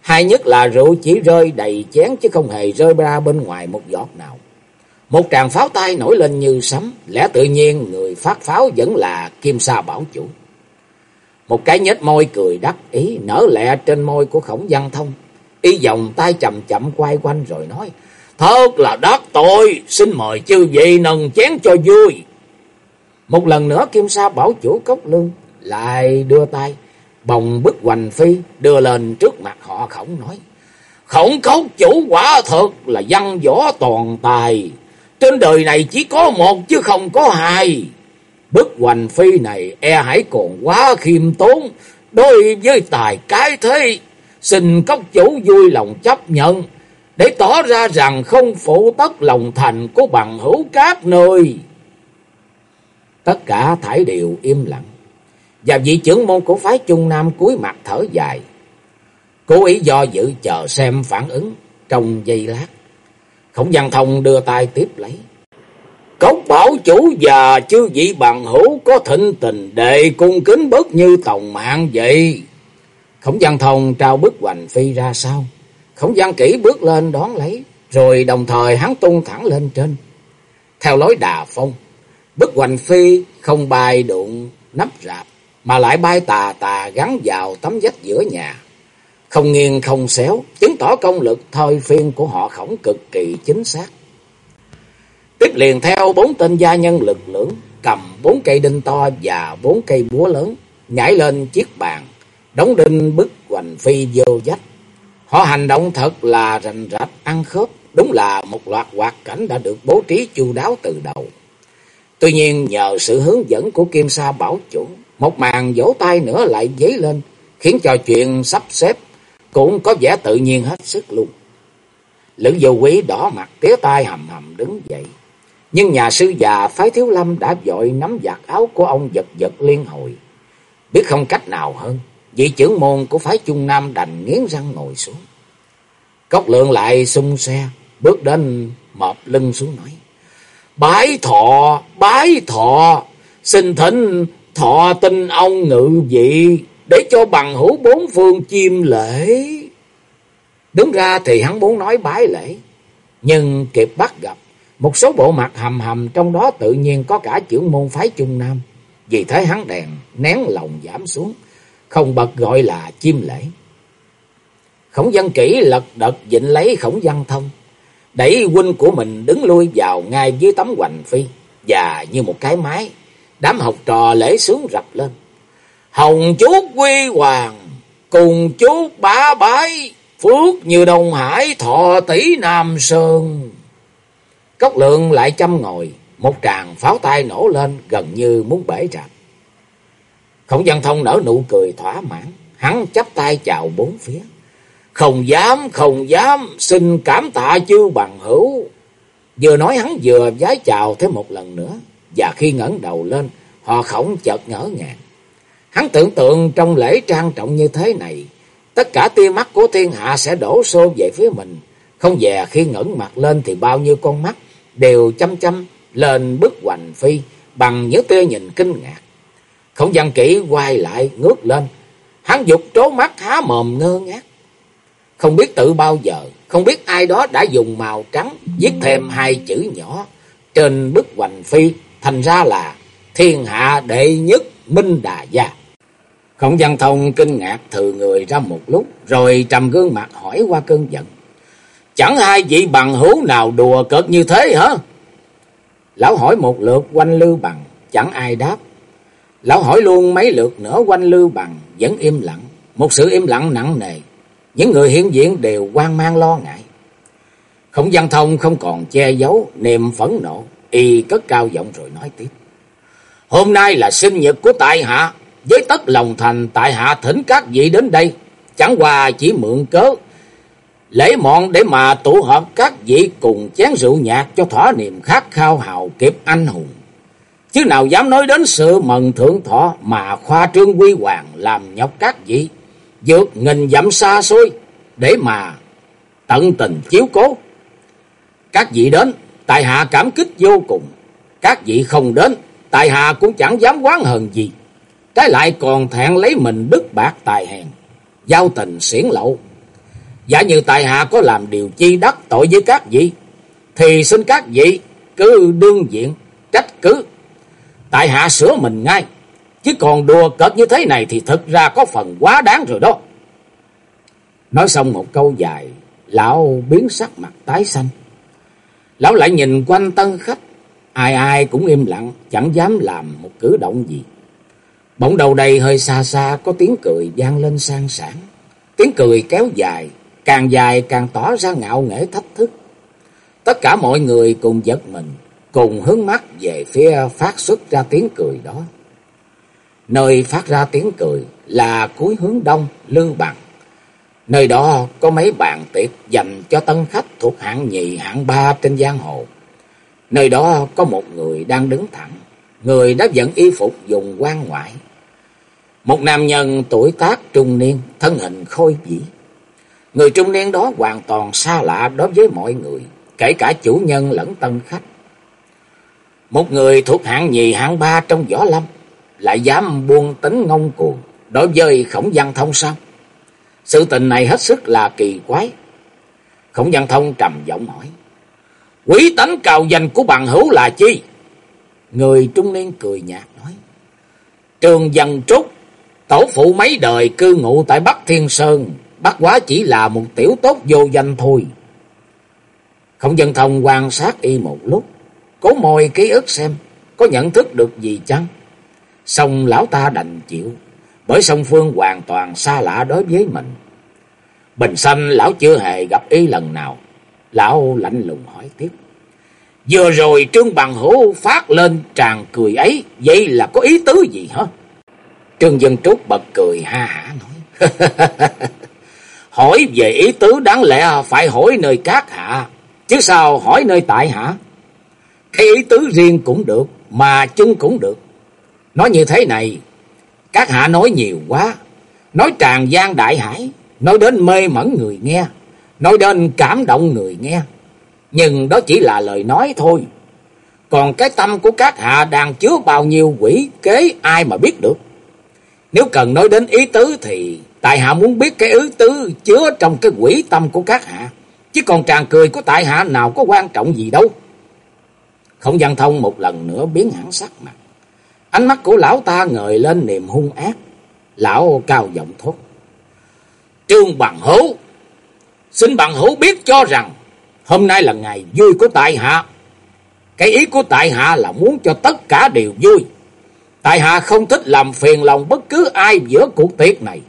Hay nhất là rượu chỉ rơi đầy chén chứ không hề rơi ra bên ngoài một giọt nào. Một tràng pháo tay nổi lên như sấm, lẽ tự nhiên người phát pháo vẫn là Kim Sa Bảo Chủ. Một cái nhếch môi cười đắc ý nở lẹ trên môi của khổng văn thông. Y vòng tay chậm chậm quay quanh rồi nói. Thật là đắc tội, xin mời chư vị nâng chén cho vui. Một lần nữa Kim Sa bảo chủ cốc lưng lại đưa tay bồng bức hoành phi đưa lên trước mặt họ khổng nói. Khổng cốc chủ quả thật là văn võ toàn tài. Trên đời này chỉ có một chứ không có hai. Bức hoành phi này e hãy còn quá khiêm tốn đối với tài cái thế. Xin cốc chủ vui lòng chấp nhận để tỏ ra rằng không phụ tất lòng thành của bằng hữu các nơi. Tất cả thải đều im lặng. Và vị trưởng môn của phái Trung Nam cúi mặt thở dài. Cố ý do dự chờ xem phản ứng trong giây lát. Khổng văn thông đưa tay tiếp lấy. Cốc bảo chủ già chư vị bằng hữu có thịnh tình đệ cung kính bất như tòng mạng vậy. Khổng văn thông trao bức hoành phi ra sau. Khổng văn kỹ bước lên đón lấy, rồi đồng thời hắn tung thẳng lên trên. Theo lối đà phong, bức hoành phi không bay đụng nắp rạp, mà lại bay tà tà gắn vào tấm vách giữa nhà. Không nghiêng không xéo, chứng tỏ công lực thời phiên của họ khổng cực kỳ chính xác. Tiếp liền theo bốn tên gia nhân lực lưỡng, cầm bốn cây đinh to và bốn cây búa lớn, nhảy lên chiếc bàn, đóng đinh bức hoành phi vô vách. Họ hành động thật là rành rạch, ăn khớp, đúng là một loạt hoạt cảnh đã được bố trí chu đáo từ đầu. Tuy nhiên nhờ sự hướng dẫn của Kim Sa Bảo Chủ, một màn vỗ tay nữa lại dấy lên, khiến cho chuyện sắp xếp cũng có vẻ tự nhiên hết sức luôn. Lữ vô quý đỏ mặt tía tai hầm hầm đứng dậy. Nhưng nhà sư già phái thiếu lâm đã vội nắm giặt áo của ông giật giật liên hồi. Biết không cách nào hơn, vị trưởng môn của phái Trung Nam đành nghiến răng ngồi xuống. Cốc lượng lại xung xe, bước đến mọp lưng xuống nói. Bái thọ, bái thọ, xin thỉnh thọ tinh ông ngự vị để cho bằng hữu bốn phương chiêm lễ. Đứng ra thì hắn muốn nói bái lễ, nhưng kịp bắt gặp một số bộ mặt hầm hầm trong đó tự nhiên có cả trưởng môn phái Trung Nam. Vì thế hắn đèn nén lòng giảm xuống, không bật gọi là chim lễ. Khổng văn kỹ lật đật dịnh lấy khổng văn thông, đẩy huynh của mình đứng lui vào ngay dưới tấm hoành phi, và như một cái máy, đám học trò lễ sướng rập lên. Hồng chúa quy hoàng, cùng chúa bá bái, phước như Đông Hải thọ tỷ Nam Sơn. Cốc lượng lại chăm ngồi, một tràng pháo tay nổ lên gần như muốn bể rạp. Khổng văn thông nở nụ cười thỏa mãn, hắn chắp tay chào bốn phía. Không dám, không dám, xin cảm tạ chư bằng hữu. Vừa nói hắn vừa vái chào thêm một lần nữa, và khi ngẩng đầu lên, họ khổng chợt ngỡ ngàng. Hắn tưởng tượng trong lễ trang trọng như thế này, tất cả tia mắt của thiên hạ sẽ đổ xô về phía mình. Không dè khi ngẩng mặt lên thì bao nhiêu con mắt đều chăm chăm lên bức hoành phi bằng những tia nhìn kinh ngạc. Không văn kỹ quay lại ngước lên, hắn dục trố mắt há mồm ngơ ngác. Không biết tự bao giờ, không biết ai đó đã dùng màu trắng viết thêm hai chữ nhỏ trên bức hoành phi, thành ra là thiên hạ đệ nhất Minh Đà Gia. Khổng văn thông kinh ngạc thừ người ra một lúc, rồi trầm gương mặt hỏi qua cơn giận. Chẳng hai vị bằng hữu nào đùa cợt như thế hả? Lão hỏi một lượt quanh lưu bằng, chẳng ai đáp. Lão hỏi luôn mấy lượt nữa quanh lưu bằng, vẫn im lặng. Một sự im lặng nặng nề. Những người hiện diện đều quan mang lo ngại. Khổng văn thông không còn che giấu, niềm phẫn nộ. Y cất cao giọng rồi nói tiếp. Hôm nay là sinh nhật của tại hạ. Với tất lòng thành tại hạ thỉnh các vị đến đây. Chẳng qua chỉ mượn cớ. Lễ mọn để mà tụ hợp các vị cùng chén rượu nhạc cho thỏa niềm khát khao hào kiếp anh hùng. Chứ nào dám nói đến sự mần thượng thọ mà khoa trương quy hoàng làm nhọc các vị. Vượt nghìn dặm xa xôi để mà tận tình chiếu cố. Các vị đến, tại hạ cảm kích vô cùng. Các vị không đến, tại hạ cũng chẳng dám quán hờn gì. Trái lại còn thẹn lấy mình đức bạc tài hèn, giao tình xiển lậu. Giả như tại hạ có làm điều chi đắc tội với các vị, thì xin các vị cứ đương diện, trách cứ. Tại hạ sửa mình ngay, chứ còn đùa cợt như thế này thì thực ra có phần quá đáng rồi đó. Nói xong một câu dài, lão biến sắc mặt tái xanh. Lão lại nhìn quanh tân khách, ai ai cũng im lặng, chẳng dám làm một cử động gì. Bỗng đầu đây hơi xa xa có tiếng cười vang lên sang sảng. Tiếng cười kéo dài, càng dài càng tỏ ra ngạo nghễ thách thức. Tất cả mọi người cùng giật mình, cùng hướng mắt về phía phát xuất ra tiếng cười đó. Nơi phát ra tiếng cười là cuối hướng đông, Lưu Bằng. Nơi đó có mấy bàn tiệc dành cho tân khách thuộc hạng nhì hạng ba trên giang hồ. Nơi đó có một người đang đứng thẳng, người đã dẫn y phục dùng quan ngoại. Một nam nhân tuổi tác trung niên, thân hình khôi dĩ. Người trung niên đó hoàn toàn xa lạ đối với mọi người, kể cả chủ nhân lẫn tân khách. Một người thuộc hạng nhì hạng ba trong võ lâm, lại dám buông tính ngông cuồng đối với khổng văn thông sao? Sự tình này hết sức là kỳ quái. Khổng văn thông trầm giọng hỏi. Quý tánh cào danh của bằng hữu là chi? Người trung niên cười nhạt nói. Trường dân trúc, tổ phụ mấy đời cư ngụ tại Bắc Thiên Sơn, bắc quá chỉ là một tiểu tốt vô danh thôi. Khổng dân thông quan sát y một lúc, cố mồi ký ức xem có nhận thức được gì chăng. Xong lão ta đành chịu, bởi song phương hoàn toàn xa lạ đối với mình. Bình sanh lão chưa hề gặp y lần nào. Lão lạnh lùng hỏi tiếp. Vừa rồi Trương Bằng Hữu phát lên tràn cười ấy, vậy là có ý tứ gì hả? Trương Dân Trúc bật cười ha hả nói. (laughs) hỏi về ý tứ đáng lẽ phải hỏi nơi các hạ, chứ sao hỏi nơi tại hả? Cái ý tứ riêng cũng được, mà chung cũng được. Nói như thế này, các hạ nói nhiều quá, nói tràn gian đại hải, nói đến mê mẩn người nghe, nói đến cảm động người nghe. Nhưng đó chỉ là lời nói thôi. Còn cái tâm của các hạ đang chứa bao nhiêu quỷ kế ai mà biết được. Nếu cần nói đến ý tứ thì tại hạ muốn biết cái ý tứ chứa trong cái quỷ tâm của các hạ. Chứ còn tràn cười của tại hạ nào có quan trọng gì đâu. Không văn thông một lần nữa biến hẳn sắc mặt. Ánh mắt của lão ta ngời lên niềm hung ác. Lão cao giọng thốt. Trương Bằng Hữu, xin Bằng Hữu biết cho rằng hôm nay là ngày vui của tại hạ. Cái ý của tại hạ là muốn cho tất cả đều vui. Tại hạ không thích làm phiền lòng bất cứ ai giữa cuộc tiệc này.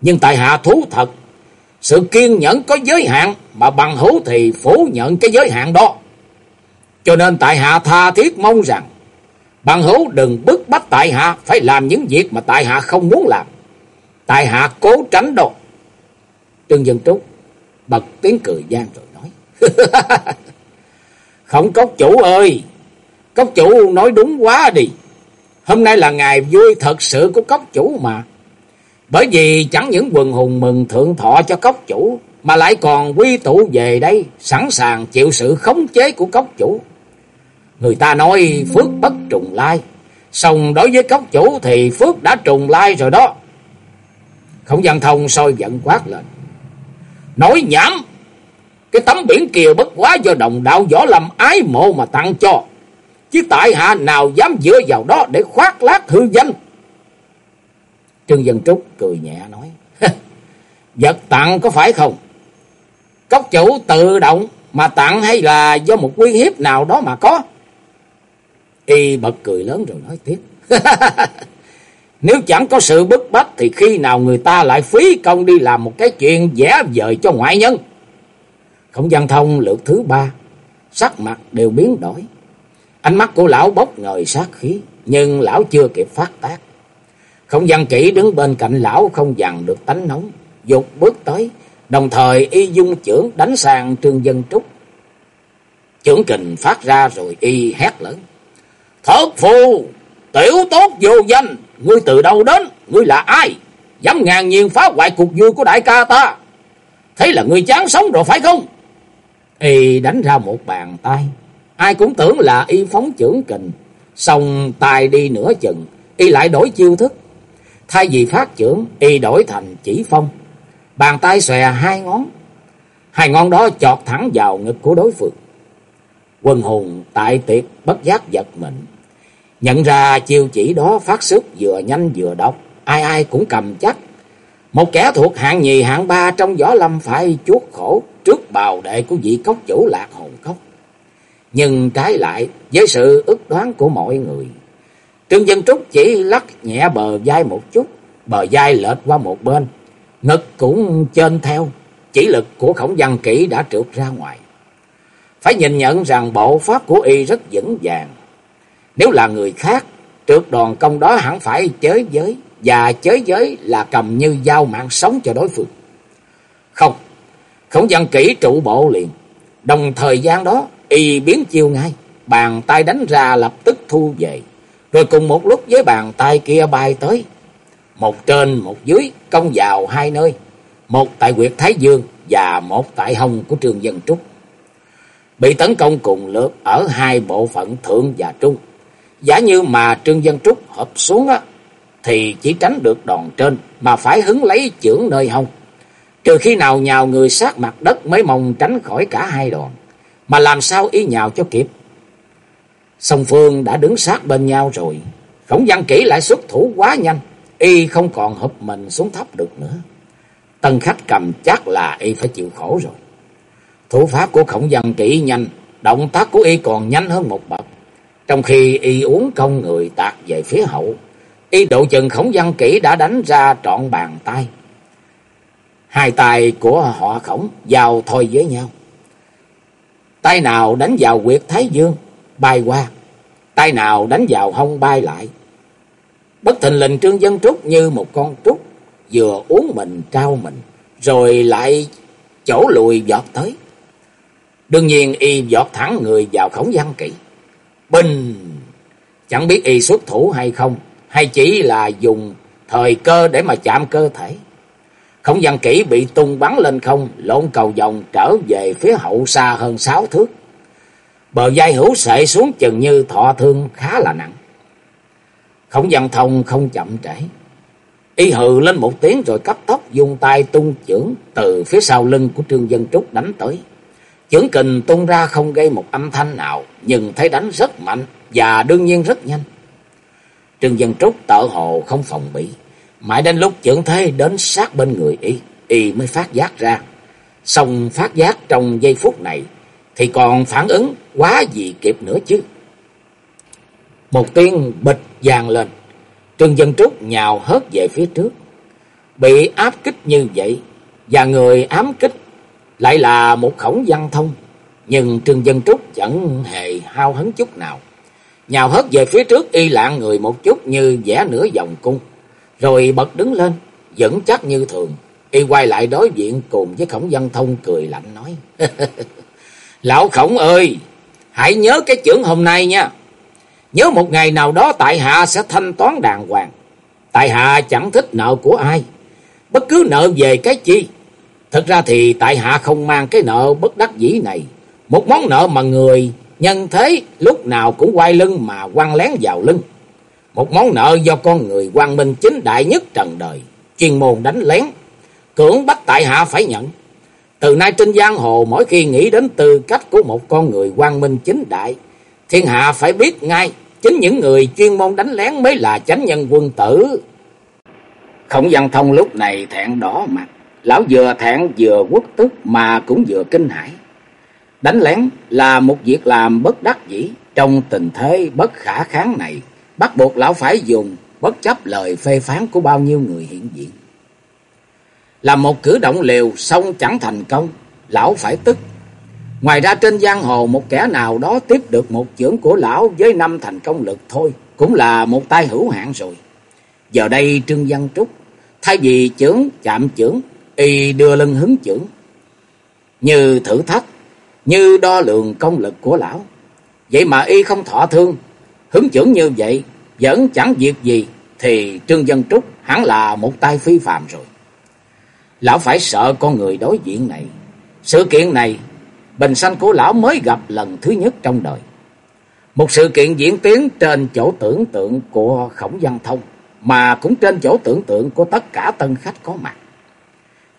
Nhưng tại hạ thú thật, sự kiên nhẫn có giới hạn mà bằng hữu thì phủ nhận cái giới hạn đó. Cho nên tại hạ tha thiết mong rằng bằng hữu đừng bức bách tại hạ phải làm những việc mà tại hạ không muốn làm. Tại hạ cố tránh đồ. Trương Dân Trúc bật tiếng cười gian rồi nói. (laughs) không cốc chủ ơi, cốc chủ nói đúng quá đi. Hôm nay là ngày vui thật sự của cốc chủ mà. Bởi vì chẳng những quần hùng mừng thượng thọ cho cốc chủ, mà lại còn quy tụ về đây, sẵn sàng chịu sự khống chế của cốc chủ. Người ta nói phước bất trùng lai, xong đối với cốc chủ thì phước đã trùng lai rồi đó. Không Văn thông soi giận quát lên. Nói nhảm, cái tấm biển kiều bất quá do đồng đạo võ lâm ái mộ mà tặng cho. Chứ tại hạ nào dám dựa vào đó để khoác lác hư danh. Trương Dân Trúc cười nhẹ nói. (laughs) Vật tặng có phải không? Cốc chủ tự động mà tặng hay là do một quy hiếp nào đó mà có? Y bật cười lớn rồi nói tiếp. (laughs) Nếu chẳng có sự bức bách thì khi nào người ta lại phí công đi làm một cái chuyện vẽ vời cho ngoại nhân. Không gian thông lượt thứ ba, sắc mặt đều biến đổi. Ánh mắt của lão bốc ngời sát khí, nhưng lão chưa kịp phát tác. Không gian kỹ đứng bên cạnh lão không dằn được tánh nóng, dục bước tới, đồng thời y dung trưởng đánh sang Trương Dân Trúc. Trưởng kình phát ra rồi y hét lớn. Thất phù, tiểu tốt vô danh, ngươi từ đâu đến, ngươi là ai? Dám ngàn nhiên phá hoại cuộc vui của đại ca ta. Thế là ngươi chán sống rồi phải không? Y đánh ra một bàn tay. Ai cũng tưởng là y phóng trưởng kình. Xong tay đi nửa chừng. Y lại đổi chiêu thức. Thay vì phát trưởng, y đổi thành chỉ phong. Bàn tay xòe hai ngón. Hai ngón đó chọt thẳng vào ngực của đối phương. Quân hùng tại tiệc bất giác giật mình. Nhận ra chiêu chỉ đó phát xuất vừa nhanh vừa độc. Ai ai cũng cầm chắc. Một kẻ thuộc hạng nhì hạng ba trong võ lâm phải chuốt khổ trước bào đệ của vị cốc chủ lạc hồn cốc. Nhưng trái lại với sự ức đoán của mọi người. Trương Dân Trúc chỉ lắc nhẹ bờ vai một chút, bờ vai lệch qua một bên, ngực cũng trên theo, chỉ lực của khổng văn kỹ đã trượt ra ngoài. Phải nhìn nhận rằng bộ pháp của y rất vững vàng. Nếu là người khác, trượt đòn công đó hẳn phải chới giới, và chới giới là cầm như dao mạng sống cho đối phương. Không, khổng dân kỹ trụ bộ liền, đồng thời gian đó y biến chiêu ngay, bàn tay đánh ra lập tức thu về. Rồi cùng một lúc với bàn tay kia bay tới. Một trên một dưới công vào hai nơi. Một tại quyệt Thái Dương và một tại hông của Trương Dân Trúc. Bị tấn công cùng lượt ở hai bộ phận thượng và trung. Giả như mà Trương Dân Trúc hợp xuống á, thì chỉ tránh được đòn trên mà phải hứng lấy chưởng nơi hông. Trừ khi nào nhào người sát mặt đất mới mong tránh khỏi cả hai đòn. Mà làm sao ý nhào cho kịp. Song Phương đã đứng sát bên nhau rồi. Khổng văn kỹ lại xuất thủ quá nhanh. Y không còn hợp mình xuống thấp được nữa. Tân khách cầm chắc là Y phải chịu khổ rồi. Thủ pháp của khổng văn kỹ nhanh. Động tác của Y còn nhanh hơn một bậc. Trong khi Y uống công người tạt về phía hậu. Y độ chừng khổng văn kỹ đã đánh ra trọn bàn tay. Hai tay của họ khổng giao thôi với nhau. Tay nào đánh vào quyệt Thái Dương, bay qua tay nào đánh vào hông bay lại. Bất thình lình Trương Dân Trúc như một con trúc, vừa uống mình trao mình, rồi lại chỗ lùi giọt tới. Đương nhiên y giọt thẳng người vào khổng văn kỵ. Bình! Chẳng biết y xuất thủ hay không, hay chỉ là dùng thời cơ để mà chạm cơ thể. Khổng văn kỹ bị tung bắn lên không, lộn cầu vòng trở về phía hậu xa hơn sáu thước. Bờ vai hữu sệ xuống chừng như thọ thương khá là nặng. Khổng văn thông không chậm trễ. Y hừ lên một tiếng rồi cấp tốc dùng tay tung chưởng từ phía sau lưng của Trương Dân Trúc đánh tới. Chưởng kình tung ra không gây một âm thanh nào, nhưng thấy đánh rất mạnh và đương nhiên rất nhanh. Trương Dân Trúc tợ hồ không phòng bị, mãi đến lúc chưởng thế đến sát bên người y, y mới phát giác ra. Xong phát giác trong giây phút này, thì còn phản ứng quá gì kịp nữa chứ. Một tiếng bịch vàng lên. Trương Dân Trúc nhào hớt về phía trước. Bị áp kích như vậy. Và người ám kích lại là một khổng văn thông. Nhưng Trương Dân Trúc chẳng hề hao hấn chút nào. Nhào hớt về phía trước y lạng người một chút như vẽ nửa vòng cung. Rồi bật đứng lên, vẫn chắc như thường. Y quay lại đối diện cùng với khổng văn thông cười lạnh nói. (laughs) Lão khổng ơi, hãy nhớ cái chưởng hôm nay nha. Nhớ một ngày nào đó tại hạ sẽ thanh toán đàng hoàng. Tại hạ chẳng thích nợ của ai. Bất cứ nợ về cái chi. Thật ra thì tại hạ không mang cái nợ bất đắc dĩ này. Một món nợ mà người nhân thế lúc nào cũng quay lưng mà quăng lén vào lưng. Một món nợ do con người quang minh chính đại nhất trần đời. Chuyên môn đánh lén. Cưỡng bắt tại hạ phải nhận. Từ nay trên giang hồ, mỗi khi nghĩ đến tư cách của một con người quang minh chính đại. Thiên hạ phải biết ngay chính những người chuyên môn đánh lén mới là chánh nhân quân tử. Khổng văn thông lúc này thẹn đỏ mặt. Lão vừa thẹn vừa quốc tức mà cũng vừa kinh hãi. Đánh lén là một việc làm bất đắc dĩ trong tình thế bất khả kháng này. Bắt buộc lão phải dùng bất chấp lời phê phán của bao nhiêu người hiện diện. Là một cử động liều xong chẳng thành công, lão phải tức. Ngoài ra trên giang hồ một kẻ nào đó tiếp được một chưởng của lão với năm thành công lực thôi, cũng là một tay hữu hạn rồi. Giờ đây Trương Văn Trúc, thay vì chưởng chạm chưởng, y đưa lưng hứng chưởng. Như thử thách, như đo lường công lực của lão. Vậy mà y không thọ thương, hứng chưởng như vậy, vẫn chẳng việc gì, thì Trương Văn Trúc hẳn là một tay phi phàm rồi. Lão phải sợ con người đối diện này. Sự kiện này, bình sanh của lão mới gặp lần thứ nhất trong đời. Một sự kiện diễn tiến trên chỗ tưởng tượng của Khổng Văn Thông, mà cũng trên chỗ tưởng tượng của tất cả tân khách có mặt.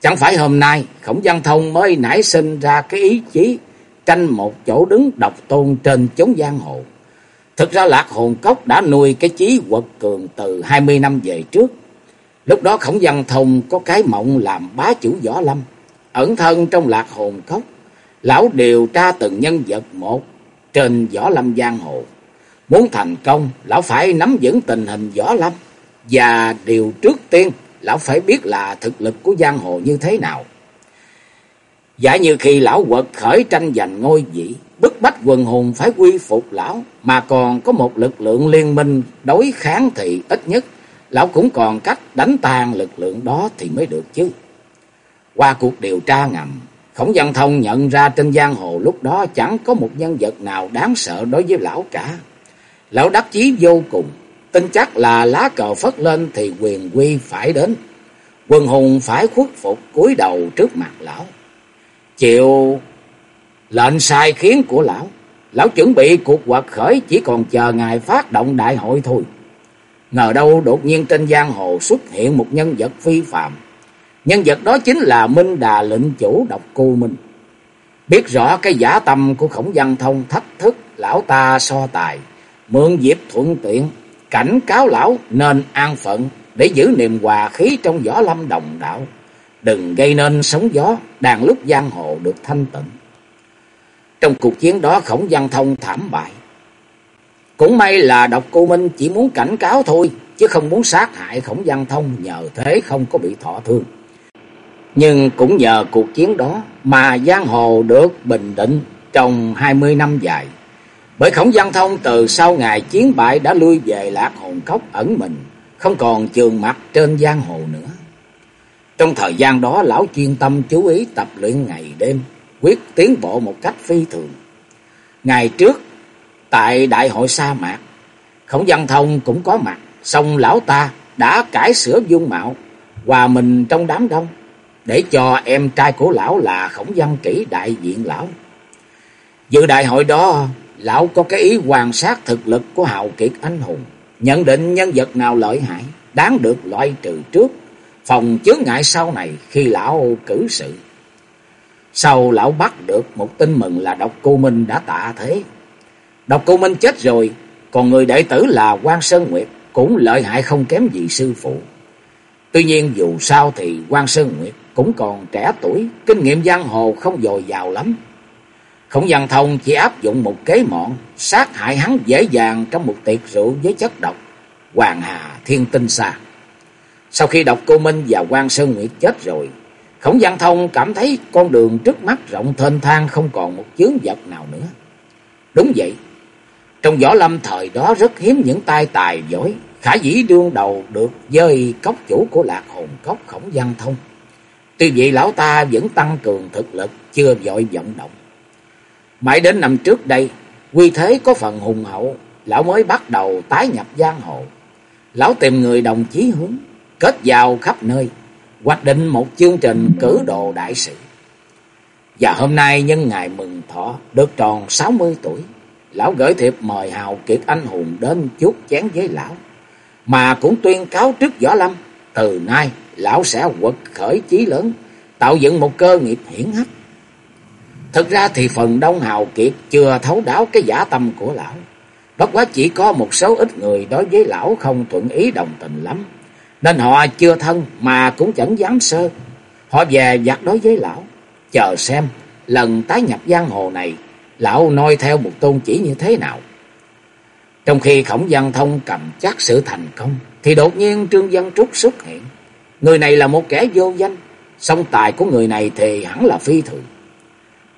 Chẳng phải hôm nay Khổng Văn Thông mới nảy sinh ra cái ý chí tranh một chỗ đứng độc tôn trên chốn giang hồ. Thực ra Lạc Hồn Cốc đã nuôi cái chí quật cường từ 20 năm về trước. Lúc đó Khổng Văn Thông có cái mộng làm bá chủ võ lâm, ẩn thân trong Lạc Hồn Cốc. Lão điều tra từng nhân vật một trên võ lâm giang hồ. Muốn thành công, lão phải nắm vững tình hình võ lâm. Và điều trước tiên, lão phải biết là thực lực của giang hồ như thế nào. Giả như khi lão quật khởi tranh giành ngôi vị, bức bách quần hùng phải quy phục lão, mà còn có một lực lượng liên minh đối kháng thì ít nhất, lão cũng còn cách đánh tan lực lượng đó thì mới được chứ. Qua cuộc điều tra ngầm, Khổng Văn Thông nhận ra trên giang hồ lúc đó chẳng có một nhân vật nào đáng sợ đối với lão cả. Lão đắc chí vô cùng, tin chắc là lá cờ phất lên thì quyền quy phải đến. quân hùng phải khuất phục cúi đầu trước mặt lão. Chịu lệnh sai khiến của lão. Lão chuẩn bị cuộc hoạt khởi chỉ còn chờ ngày phát động đại hội thôi. Ngờ đâu đột nhiên trên giang hồ xuất hiện một nhân vật phi phạm. Nhân vật đó chính là Minh Đà lệnh chủ độc cô Minh. Biết rõ cái giả tâm của khổng văn thông thách thức lão ta so tài. Mượn dịp thuận tiện, cảnh cáo lão nên an phận để giữ niềm hòa khí trong võ lâm đồng đạo. Đừng gây nên sóng gió, đang lúc giang hồ được thanh tịnh. Trong cuộc chiến đó khổng văn thông thảm bại. Cũng may là độc cô Minh chỉ muốn cảnh cáo thôi, chứ không muốn sát hại khổng văn thông nhờ thế không có bị thọ thương. Nhưng cũng nhờ cuộc chiến đó mà giang hồ được bình định trong hai mươi năm dài. Bởi khổng văn thông từ sau ngày chiến bại đã lui về lạc hồn cốc ẩn mình, không còn trường mặt trên giang hồ nữa. Trong thời gian đó lão chuyên tâm chú ý tập luyện ngày đêm, quyết tiến bộ một cách phi thường. Ngày trước, tại đại hội sa mạc, khổng văn thông cũng có mặt, song lão ta đã cải sửa dung mạo, hòa mình trong đám đông, để cho em trai của lão là khổng văn kỹ đại diện lão. Dự đại hội đó, lão có cái ý quan sát thực lực của hào kiệt anh hùng, nhận định nhân vật nào lợi hại, đáng được loại trừ trước, phòng chướng ngại sau này khi lão cử sự. Sau lão bắt được một tin mừng là độc cô Minh đã tạ thế. Độc cô Minh chết rồi, còn người đệ tử là quan Sơn Nguyệt cũng lợi hại không kém gì sư phụ. Tuy nhiên dù sao thì quan Sơn Nguyệt cũng còn trẻ tuổi, kinh nghiệm giang hồ không dồi dào lắm. Khổng Văn Thông chỉ áp dụng một kế mọn, sát hại hắn dễ dàng trong một tiệc rượu với chất độc, Hoàng Hà Thiên Tinh Sa. Sau khi độc cô Minh và quan Sơn Nguyệt chết rồi, Khổng Văn Thông cảm thấy con đường trước mắt rộng thênh thang không còn một chướng vật nào nữa. Đúng vậy, trong võ lâm thời đó rất hiếm những tay tài giỏi, khả dĩ đương đầu được với cốc chủ của lạc hồn cốc Khổng Văn Thông. Tuy vậy lão ta vẫn tăng cường thực lực, chưa vội vận động. Mãi đến năm trước đây, quy thế có phần hùng hậu, lão mới bắt đầu tái nhập giang hồ. Lão tìm người đồng chí hướng, kết giao khắp nơi, hoạch định một chương trình cử đồ đại sự. Và hôm nay nhân ngày mừng thọ được tròn 60 tuổi, lão gửi thiệp mời hào kiệt anh hùng đến chút chén với lão, mà cũng tuyên cáo trước võ lâm, từ nay lão sẽ quật khởi chí lớn, tạo dựng một cơ nghiệp hiển hách. Thực ra thì phần đông hào kiệt chưa thấu đáo cái giả tâm của lão. Bất quá chỉ có một số ít người đối với lão không thuận ý đồng tình lắm. Nên họ chưa thân mà cũng chẳng dám sơ. Họ về giặt đối với lão. Chờ xem, lần tái nhập giang hồ này, lão noi theo một tôn chỉ như thế nào. Trong khi khổng văn thông cầm chắc sự thành công, thì đột nhiên Trương Văn Trúc xuất hiện. Người này là một kẻ vô danh. Song tài của người này thì hẳn là phi thường.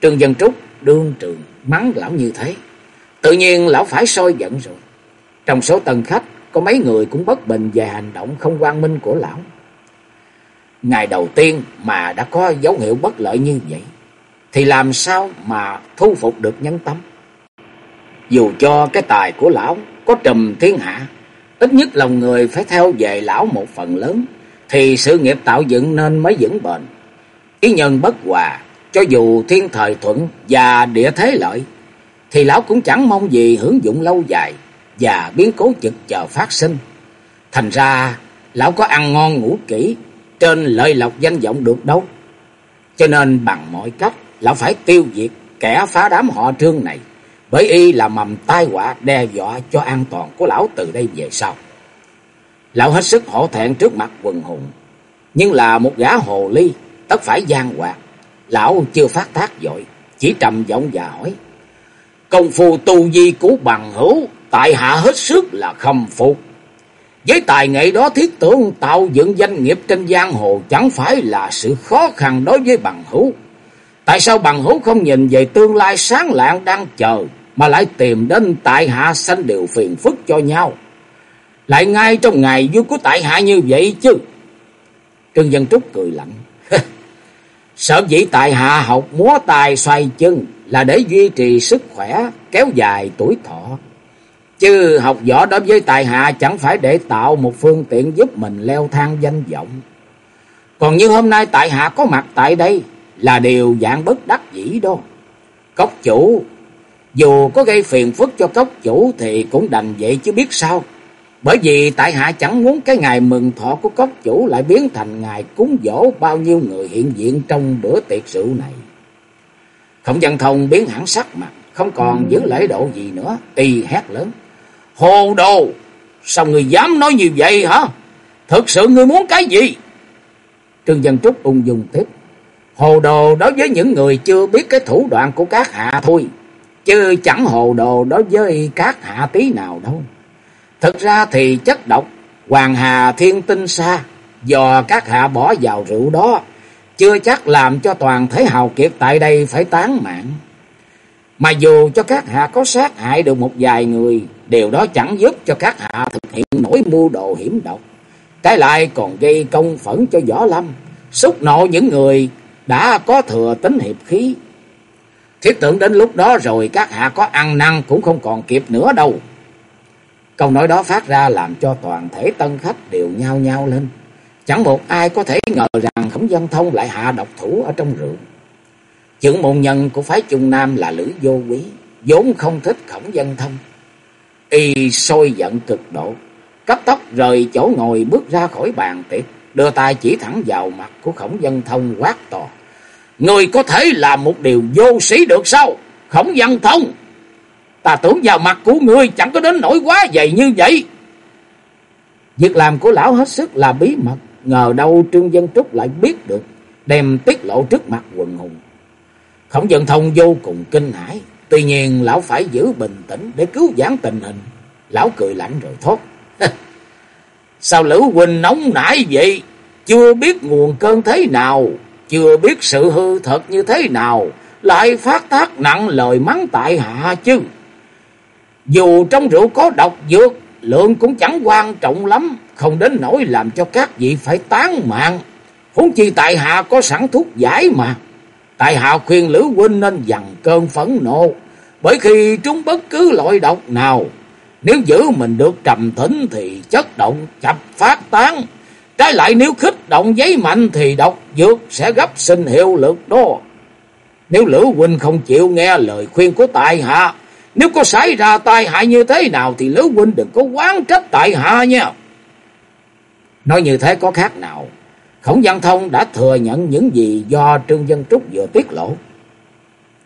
Trương Văn Trúc đương trường mắng lão như thế. Tự nhiên lão phải soi giận rồi. Trong số tần khách có mấy người cũng bất bình về hành động không quan minh của lão. Ngày đầu tiên mà đã có dấu hiệu bất lợi như vậy, thì làm sao mà thu phục được nhân tâm? Dù cho cái tài của lão có trùm thiên hạ, ít nhất lòng người phải theo về lão một phần lớn, thì sự nghiệp tạo dựng nên mới vững bền. Ý nhân bất hòa, cho dù thiên thời thuận và địa thế lợi, thì lão cũng chẳng mong gì hưởng dụng lâu dài và biến cố chực chờ phát sinh. Thành ra, lão có ăn ngon ngủ kỹ, trên lợi lộc danh vọng được đâu. Cho nên bằng mọi cách, lão phải tiêu diệt kẻ phá đám họ trương này, bởi y là mầm tai họa đe dọa cho an toàn của lão từ đây về sau. Lão hết sức hổ thẹn trước mặt quần hùng, nhưng là một gã hồ ly, tất phải gian hoạt. Lão chưa phát tác dội, chỉ trầm giọng và hỏi. Công phu tu di của bằng hữu, tại hạ hết sức là khâm phục. Với tài nghệ đó thiết tưởng tạo dựng danh nghiệp trên giang hồ chẳng phải là sự khó khăn đối với bằng hữu. Tại sao bằng hữu không nhìn về tương lai sáng lạng đang chờ mà lại tìm đến tại hạ sanh điều phiền phức cho nhau? Lại ngay trong ngày vui của tại hạ như vậy chứ. Trương Dân Trúc cười lạnh. Sở dĩ tại hạ học múa tài xoay chân là để duy trì sức khỏe, kéo dài tuổi thọ. Chứ học võ đối với tài hạ chẳng phải để tạo một phương tiện giúp mình leo thang danh vọng. Còn như hôm nay tại hạ có mặt tại đây là điều dạng bất đắc dĩ đó. Cốc chủ, dù có gây phiền phức cho cốc chủ thì cũng đành vậy chứ biết sao. Bởi vì tại hạ chẳng muốn cái ngày mừng thọ của cốc chủ lại biến thành ngày cúng dỗ bao nhiêu người hiện diện trong bữa tiệc rượu này. Khổng văn thông biến hẳn sắc mặt, không còn giữ lễ độ gì nữa, y hét lớn. Hồ đồ, sao người dám nói như vậy hả? Thực sự ngươi muốn cái gì? Trương Dân Trúc ung dung tiếp. Hồ đồ đối với những người chưa biết cái thủ đoạn của các hạ thôi. Chứ chẳng hồ đồ đối với các hạ tí nào đâu. Thực ra thì chất độc Hoàng Hà Thiên Tinh Sa do các hạ bỏ vào rượu đó chưa chắc làm cho toàn thể hào kiệt tại đây phải tán mạng. Mà dù cho các hạ có sát hại được một vài người, điều đó chẳng giúp cho các hạ thực hiện nổi mưu đồ hiểm độc. Cái lại còn gây công phẫn cho võ lâm, xúc nộ những người đã có thừa tính hiệp khí. Thiết tưởng đến lúc đó rồi các hạ có ăn năn cũng không còn kịp nữa đâu. Câu nói đó phát ra làm cho toàn thể tân khách đều nhao nhao lên. Chẳng một ai có thể ngờ rằng Khổng Văn Thông lại hạ độc thủ ở trong rượu. Chưởng môn nhân của phái Trung Nam là Lữ Vô Quý, vốn không thích Khổng Văn Thông. Y sôi giận cực độ, cấp tốc rời chỗ ngồi bước ra khỏi bàn tiệc, đưa tay chỉ thẳng vào mặt của Khổng Văn Thông quát to. Người có thể làm một điều vô sĩ được sao? Khổng Văn Thông! Ta tưởng vào mặt của ngươi chẳng có đến nỗi quá dày như vậy. Việc làm của lão hết sức là bí mật. Ngờ đâu Trương Dân Trúc lại biết được. Đem tiết lộ trước mặt quần hùng. Khổng dân thông vô cùng kinh hãi. Tuy nhiên lão phải giữ bình tĩnh để cứu giãn tình hình. Lão cười lạnh rồi thốt. Sao Lữ Huynh nóng nảy vậy? Chưa biết nguồn cơn thế nào, chưa biết sự hư thật như thế nào, lại phát tác nặng lời mắng tại hạ chứ. Dù trong rượu có độc dược, lượng cũng chẳng quan trọng lắm, không đến nỗi làm cho các vị phải tán mạng. Huống chi tại hạ có sẵn thuốc giải mà. Tại hạ khuyên Lữ Huynh nên dằn cơn phẫn nộ, bởi khi trúng bất cứ loại độc nào, nếu giữ mình được trầm tĩnh thì chất động chập phát tán. Trái lại nếu khích động giấy mạnh thì độc dược sẽ gấp sinh hiệu lực đó. Nếu Lữ Huynh không chịu nghe lời khuyên của tại hạ, nếu có xảy ra tai hại như thế nào thì Lữ Huynh đừng có quán trách tại hạ nha. Nói như thế có khác nào. Khổng Văn Thông đã thừa nhận những gì do Trương Dân Trúc vừa tiết lộ.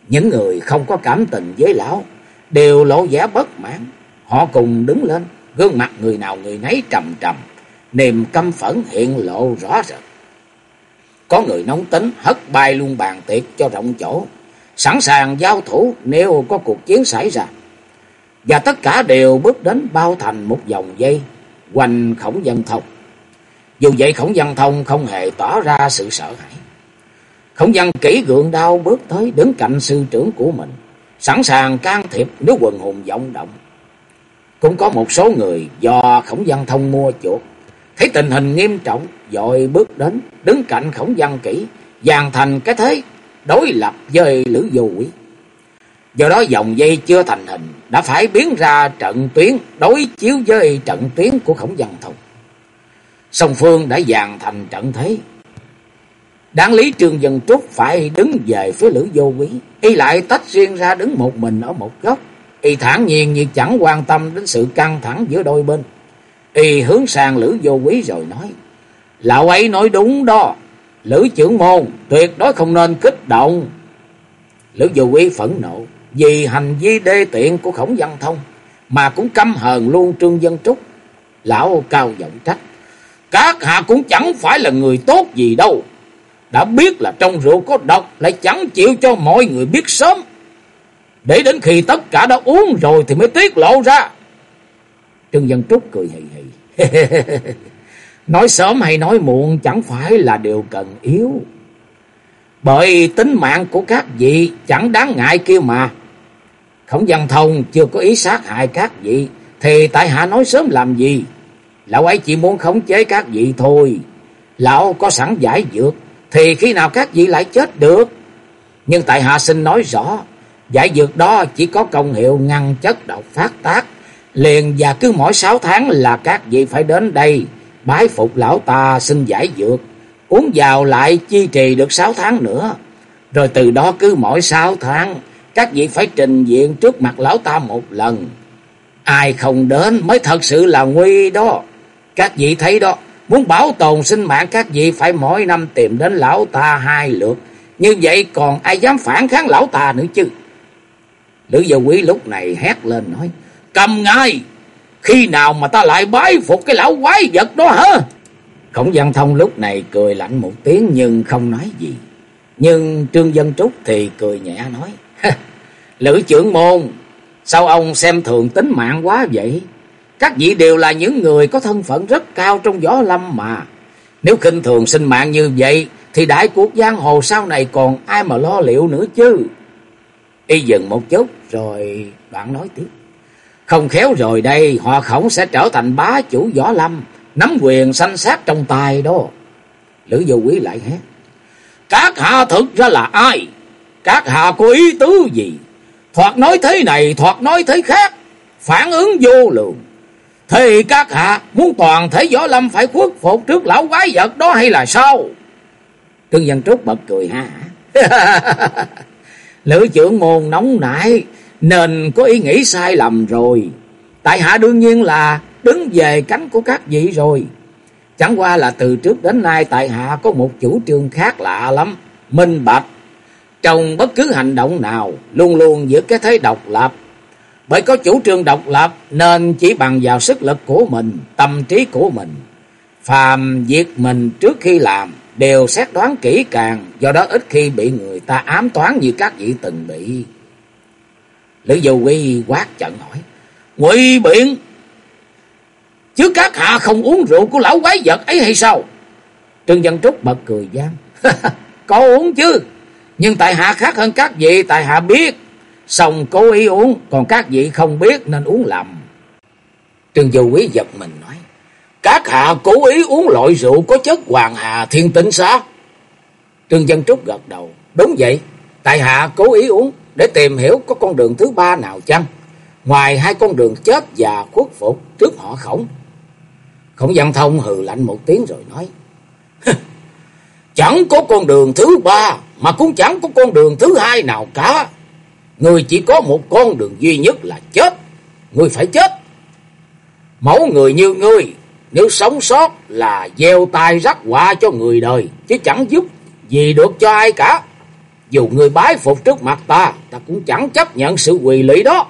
Những người không có cảm tình với lão đều lộ vẻ bất mãn. Họ cùng đứng lên, gương mặt người nào người nấy trầm trầm, niềm căm phẫn hiện lộ rõ rệt. Có người nóng tính hất bay luôn bàn tiệc cho rộng chỗ, sẵn sàng giao thủ nếu có cuộc chiến xảy ra. Và tất cả đều bước đến bao thành một vòng dây quanh khổng dân thông. Dù vậy khổng dân thông không hề tỏ ra sự sợ hãi. Khổng dân kỹ gượng đau bước tới đứng cạnh sư trưởng của mình, sẵn sàng can thiệp nếu quần hùng vọng động. Cũng có một số người do khổng văn thông mua chuột. Thấy tình hình nghiêm trọng, dội bước đến, đứng cạnh khổng văn kỹ, dàn thành cái thế, đối lập với Lữ Vô Quý. Do đó dòng dây chưa thành hình, đã phải biến ra trận tuyến đối chiếu với trận tuyến của khổng văn thông. Song Phương đã dàn thành trận thế. Đáng lý Trương Dân Trúc phải đứng về phía Lữ Vô Quý, y lại tách riêng ra đứng một mình ở một góc, Y thản nhiên như chẳng quan tâm đến sự căng thẳng giữa đôi bên. Y hướng sang Lữ Vô Quý rồi nói. Lão ấy nói đúng đó. Lữ trưởng môn tuyệt đối không nên kích động. Lữ Vô Quý phẫn nộ, vì hành vi đê tiện của khổng văn thông. Mà cũng căm hờn luôn Trương Dân Trúc. Lão cao giọng trách. Các hạ cũng chẳng phải là người tốt gì đâu. Đã biết là trong rượu có độc lại chẳng chịu cho mọi người biết sớm. Để đến khi tất cả đã uống rồi thì mới tiết lộ ra. Trương Dân Trúc cười hì hì. (laughs) nói sớm hay nói muộn chẳng phải là điều cần yếu. Bởi tính mạng của các vị chẳng đáng ngại kia mà. Khổng văn thông chưa có ý sát hại các vị. Thì tại hạ nói sớm làm gì? Lão ấy chỉ muốn khống chế các vị thôi. Lão có sẵn giải dược. Thì khi nào các vị lại chết được? Nhưng tại hạ xin nói rõ. Giải dược đó chỉ có công hiệu ngăn chất độc phát tác. Liền và cứ mỗi sáu tháng là các vị phải đến đây bái phục lão ta xin giải dược. Uống vào lại chi trì được sáu tháng nữa. Rồi từ đó cứ mỗi sáu tháng các vị phải trình diện trước mặt lão ta một lần. Ai không đến mới thật sự là nguy đó. Các vị thấy đó, muốn bảo tồn sinh mạng các vị phải mỗi năm tìm đến lão ta hai lượt. Như vậy còn ai dám phản kháng lão ta nữa chứ? Lữ Dầu Quý lúc này hét lên nói. Cầm ngay! Khi nào mà ta lại bái phục cái lão quái vật đó hả? Khổng Văn Thông lúc này cười lạnh một tiếng nhưng không nói gì. Nhưng Trương Dân Trúc thì cười nhẹ nói. Lữ trưởng môn, sao ông xem thường tính mạng quá vậy? Các vị đều là những người có thân phận rất cao trong võ lâm mà. Nếu khinh thường sinh mạng như vậy, thì đại cuộc giang hồ sau này còn ai mà lo liệu nữa chứ? Y dừng một chút rồi đoạn nói tiếp. Không khéo rồi đây họ khổng sẽ trở thành bá chủ võ lâm, nắm quyền sanh sát trong tay đó. Lữ vô quý lại hét. Các hạ thực ra là ai? Các hạ có ý tứ gì? Thoạt nói thế này, thoạt nói thế khác. Phản ứng vô lượng. Thì các hạ muốn toàn thể võ lâm phải khuất phục trước lão quái vật đó hay là sao? Trương Văn Trúc bật cười ha. (laughs) Lữ trưởng môn nóng nảy nên có ý nghĩ sai lầm rồi. Tại hạ đương nhiên là đứng về cánh của các vị rồi. Chẳng qua là từ trước đến nay tại hạ có một chủ trương khác lạ lắm. Minh bạch. Trong bất cứ hành động nào luôn luôn giữ cái thế độc lập. Bởi có chủ trương độc lập nên chỉ bằng vào sức lực của mình, tâm trí của mình. Phàm việc mình trước khi làm đều xét đoán kỹ càng, do đó ít khi bị người ta ám toán như các vị từng bị. Lữ Dầu Quy quát trận hỏi, Ngụy biện, chứ các hạ không uống rượu của lão quái vật ấy hay sao? Trương Dân Trúc bật cười gian, (laughs) có uống chứ, nhưng tại hạ khác hơn các vị, tại hạ biết, xong cố ý uống, còn các vị không biết nên uống lầm. Trương Dầu Quý giật mình nói, các hạ cố ý uống loại rượu có chất hoàng hà thiên tinh xá Trương Dân Trúc gật đầu, đúng vậy, tại hạ cố ý uống để tìm hiểu có con đường thứ ba nào chăng? Ngoài hai con đường chết và khuất phục trước họ khổng. Khổng văn thông hừ lạnh một tiếng rồi nói. chẳng có con đường thứ ba mà cũng chẳng có con đường thứ hai nào cả. Người chỉ có một con đường duy nhất là chết. Người phải chết. Mẫu người như ngươi, nếu sống sót là gieo tai rắc họa cho người đời. Chứ chẳng giúp gì được cho ai cả. Dù người bái phục trước mặt ta, ta cũng chẳng chấp nhận sự quỳ lỵ đó.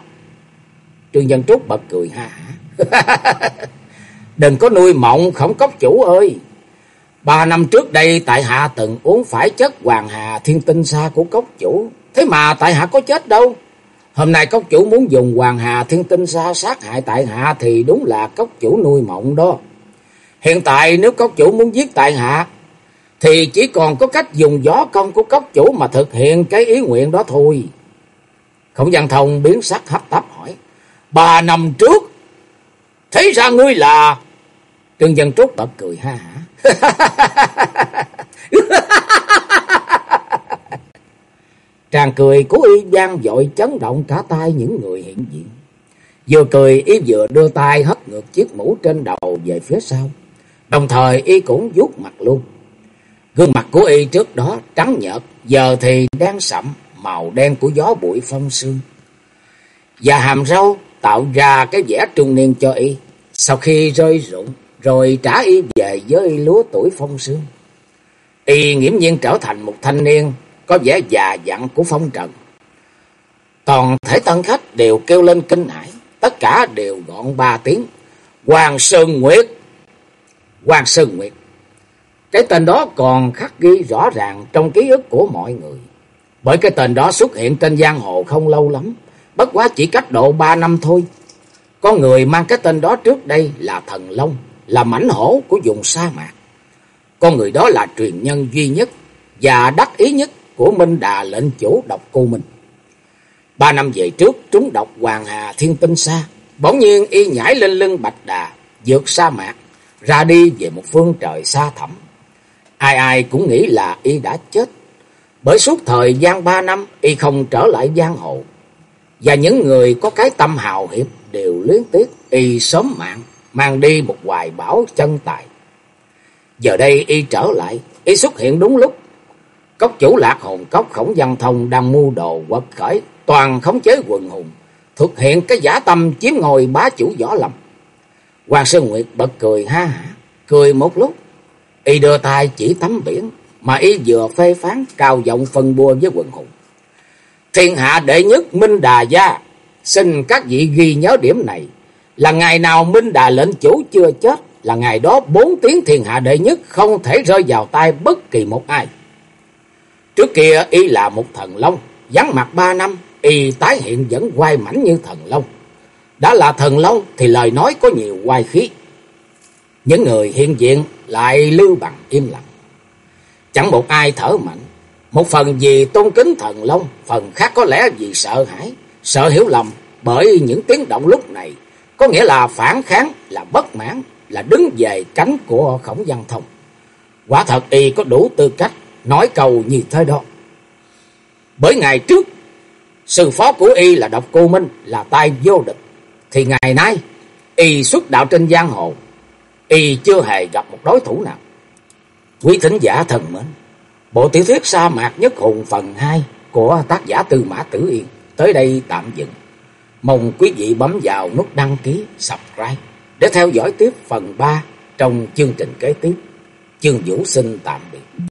Trương Dân Trúc bật cười ha hả. (laughs) Đừng có nuôi mộng khổng cốc chủ ơi. Ba năm trước đây tại hạ từng uống phải chất hoàng hà thiên tinh xa của cốc chủ. Thế mà tại hạ có chết đâu. Hôm nay cốc chủ muốn dùng hoàng hà thiên tinh xa sát hại tại hạ thì đúng là cốc chủ nuôi mộng đó. Hiện tại nếu cốc chủ muốn giết tại hạ thì chỉ còn có cách dùng gió công của cốc chủ mà thực hiện cái ý nguyện đó thôi. Khổng văn thông biến sắc hấp tấp hỏi. Ba năm trước, thấy ra ngươi là... Trương Dân Trúc bật cười ha hả. (laughs) Tràng cười của y gian dội chấn động cả tay những người hiện diện. Vừa cười y vừa đưa tay hất ngược chiếc mũ trên đầu về phía sau. Đồng thời y cũng vuốt mặt luôn. Gương mặt của y trước đó trắng nhợt, giờ thì đen sậm, màu đen của gió bụi phong sương. Và hàm râu tạo ra cái vẻ trung niên cho y. Sau khi rơi rụng, rồi trả y về với lúa tuổi phong sương. Y nghiễm nhiên trở thành một thanh niên có vẻ già dặn của phong trần. Toàn thể tân khách đều kêu lên kinh hãi, tất cả đều gọn ba tiếng. Hoàng Sơn Nguyệt! Hoàng Sơn Nguyệt! Cái tên đó còn khắc ghi rõ ràng trong ký ức của mọi người. Bởi cái tên đó xuất hiện trên giang hồ không lâu lắm, bất quá chỉ cách độ ba năm thôi. Có người mang cái tên đó trước đây là Thần Long, là mãnh hổ của vùng sa mạc. Con người đó là truyền nhân duy nhất và đắc ý nhất của Minh Đà lệnh chủ độc cô mình Ba năm về trước trúng độc Hoàng Hà Thiên Tinh Sa, bỗng nhiên y nhảy lên lưng Bạch Đà, vượt sa mạc, ra đi về một phương trời xa thẳm. Ai ai cũng nghĩ là y đã chết, bởi suốt thời gian ba năm y không trở lại giang hồ. Và những người có cái tâm hào hiệp đều luyến tiếc y sớm mạng, mang đi một hoài bảo chân tài. Giờ đây y trở lại, y xuất hiện đúng lúc. Cốc chủ lạc hồn cốc khổng văn thông đang mưu đồ quật khởi, toàn khống chế quần hùng, thực hiện cái giả tâm chiếm ngồi bá chủ võ lâm. Hoàng Sơn Nguyệt bật cười ha hả, cười một lúc, y đưa tay chỉ tắm biển, mà y vừa phê phán cao giọng phân bua với quần hùng. Thiên hạ đệ nhất Minh Đà Gia, xin các vị ghi nhớ điểm này, là ngày nào Minh Đà lệnh chủ chưa chết, là ngày đó bốn tiếng thiên hạ đệ nhất không thể rơi vào tay bất kỳ một ai. Trước kia y là một thần long, vắng mặt ba năm, y tái hiện vẫn quay mảnh như thần long. Đã là thần long thì lời nói có nhiều quay khí. Những người hiện diện lại lưu bằng im lặng. Chẳng một ai thở mạnh. Một phần vì tôn kính thần long, phần khác có lẽ vì sợ hãi, sợ hiểu lầm bởi những tiếng động lúc này. Có nghĩa là phản kháng, là bất mãn, là đứng về cánh của khổng văn thông. Quả thật y có đủ tư cách nói cầu như thế đó. Bởi ngày trước, sư phó của y là độc cô Minh, là tay vô địch. Thì ngày nay, y xuất đạo trên giang hồ, y chưa hề gặp một đối thủ nào. Quý thính giả thần mến, bộ tiểu thuyết sa mạc nhất hùng phần 2 của tác giả Tư Mã Tử Yên tới đây tạm dừng. Mong quý vị bấm vào nút đăng ký, subscribe để theo dõi tiếp phần 3 trong chương trình kế tiếp. Chương Vũ xin tạm biệt.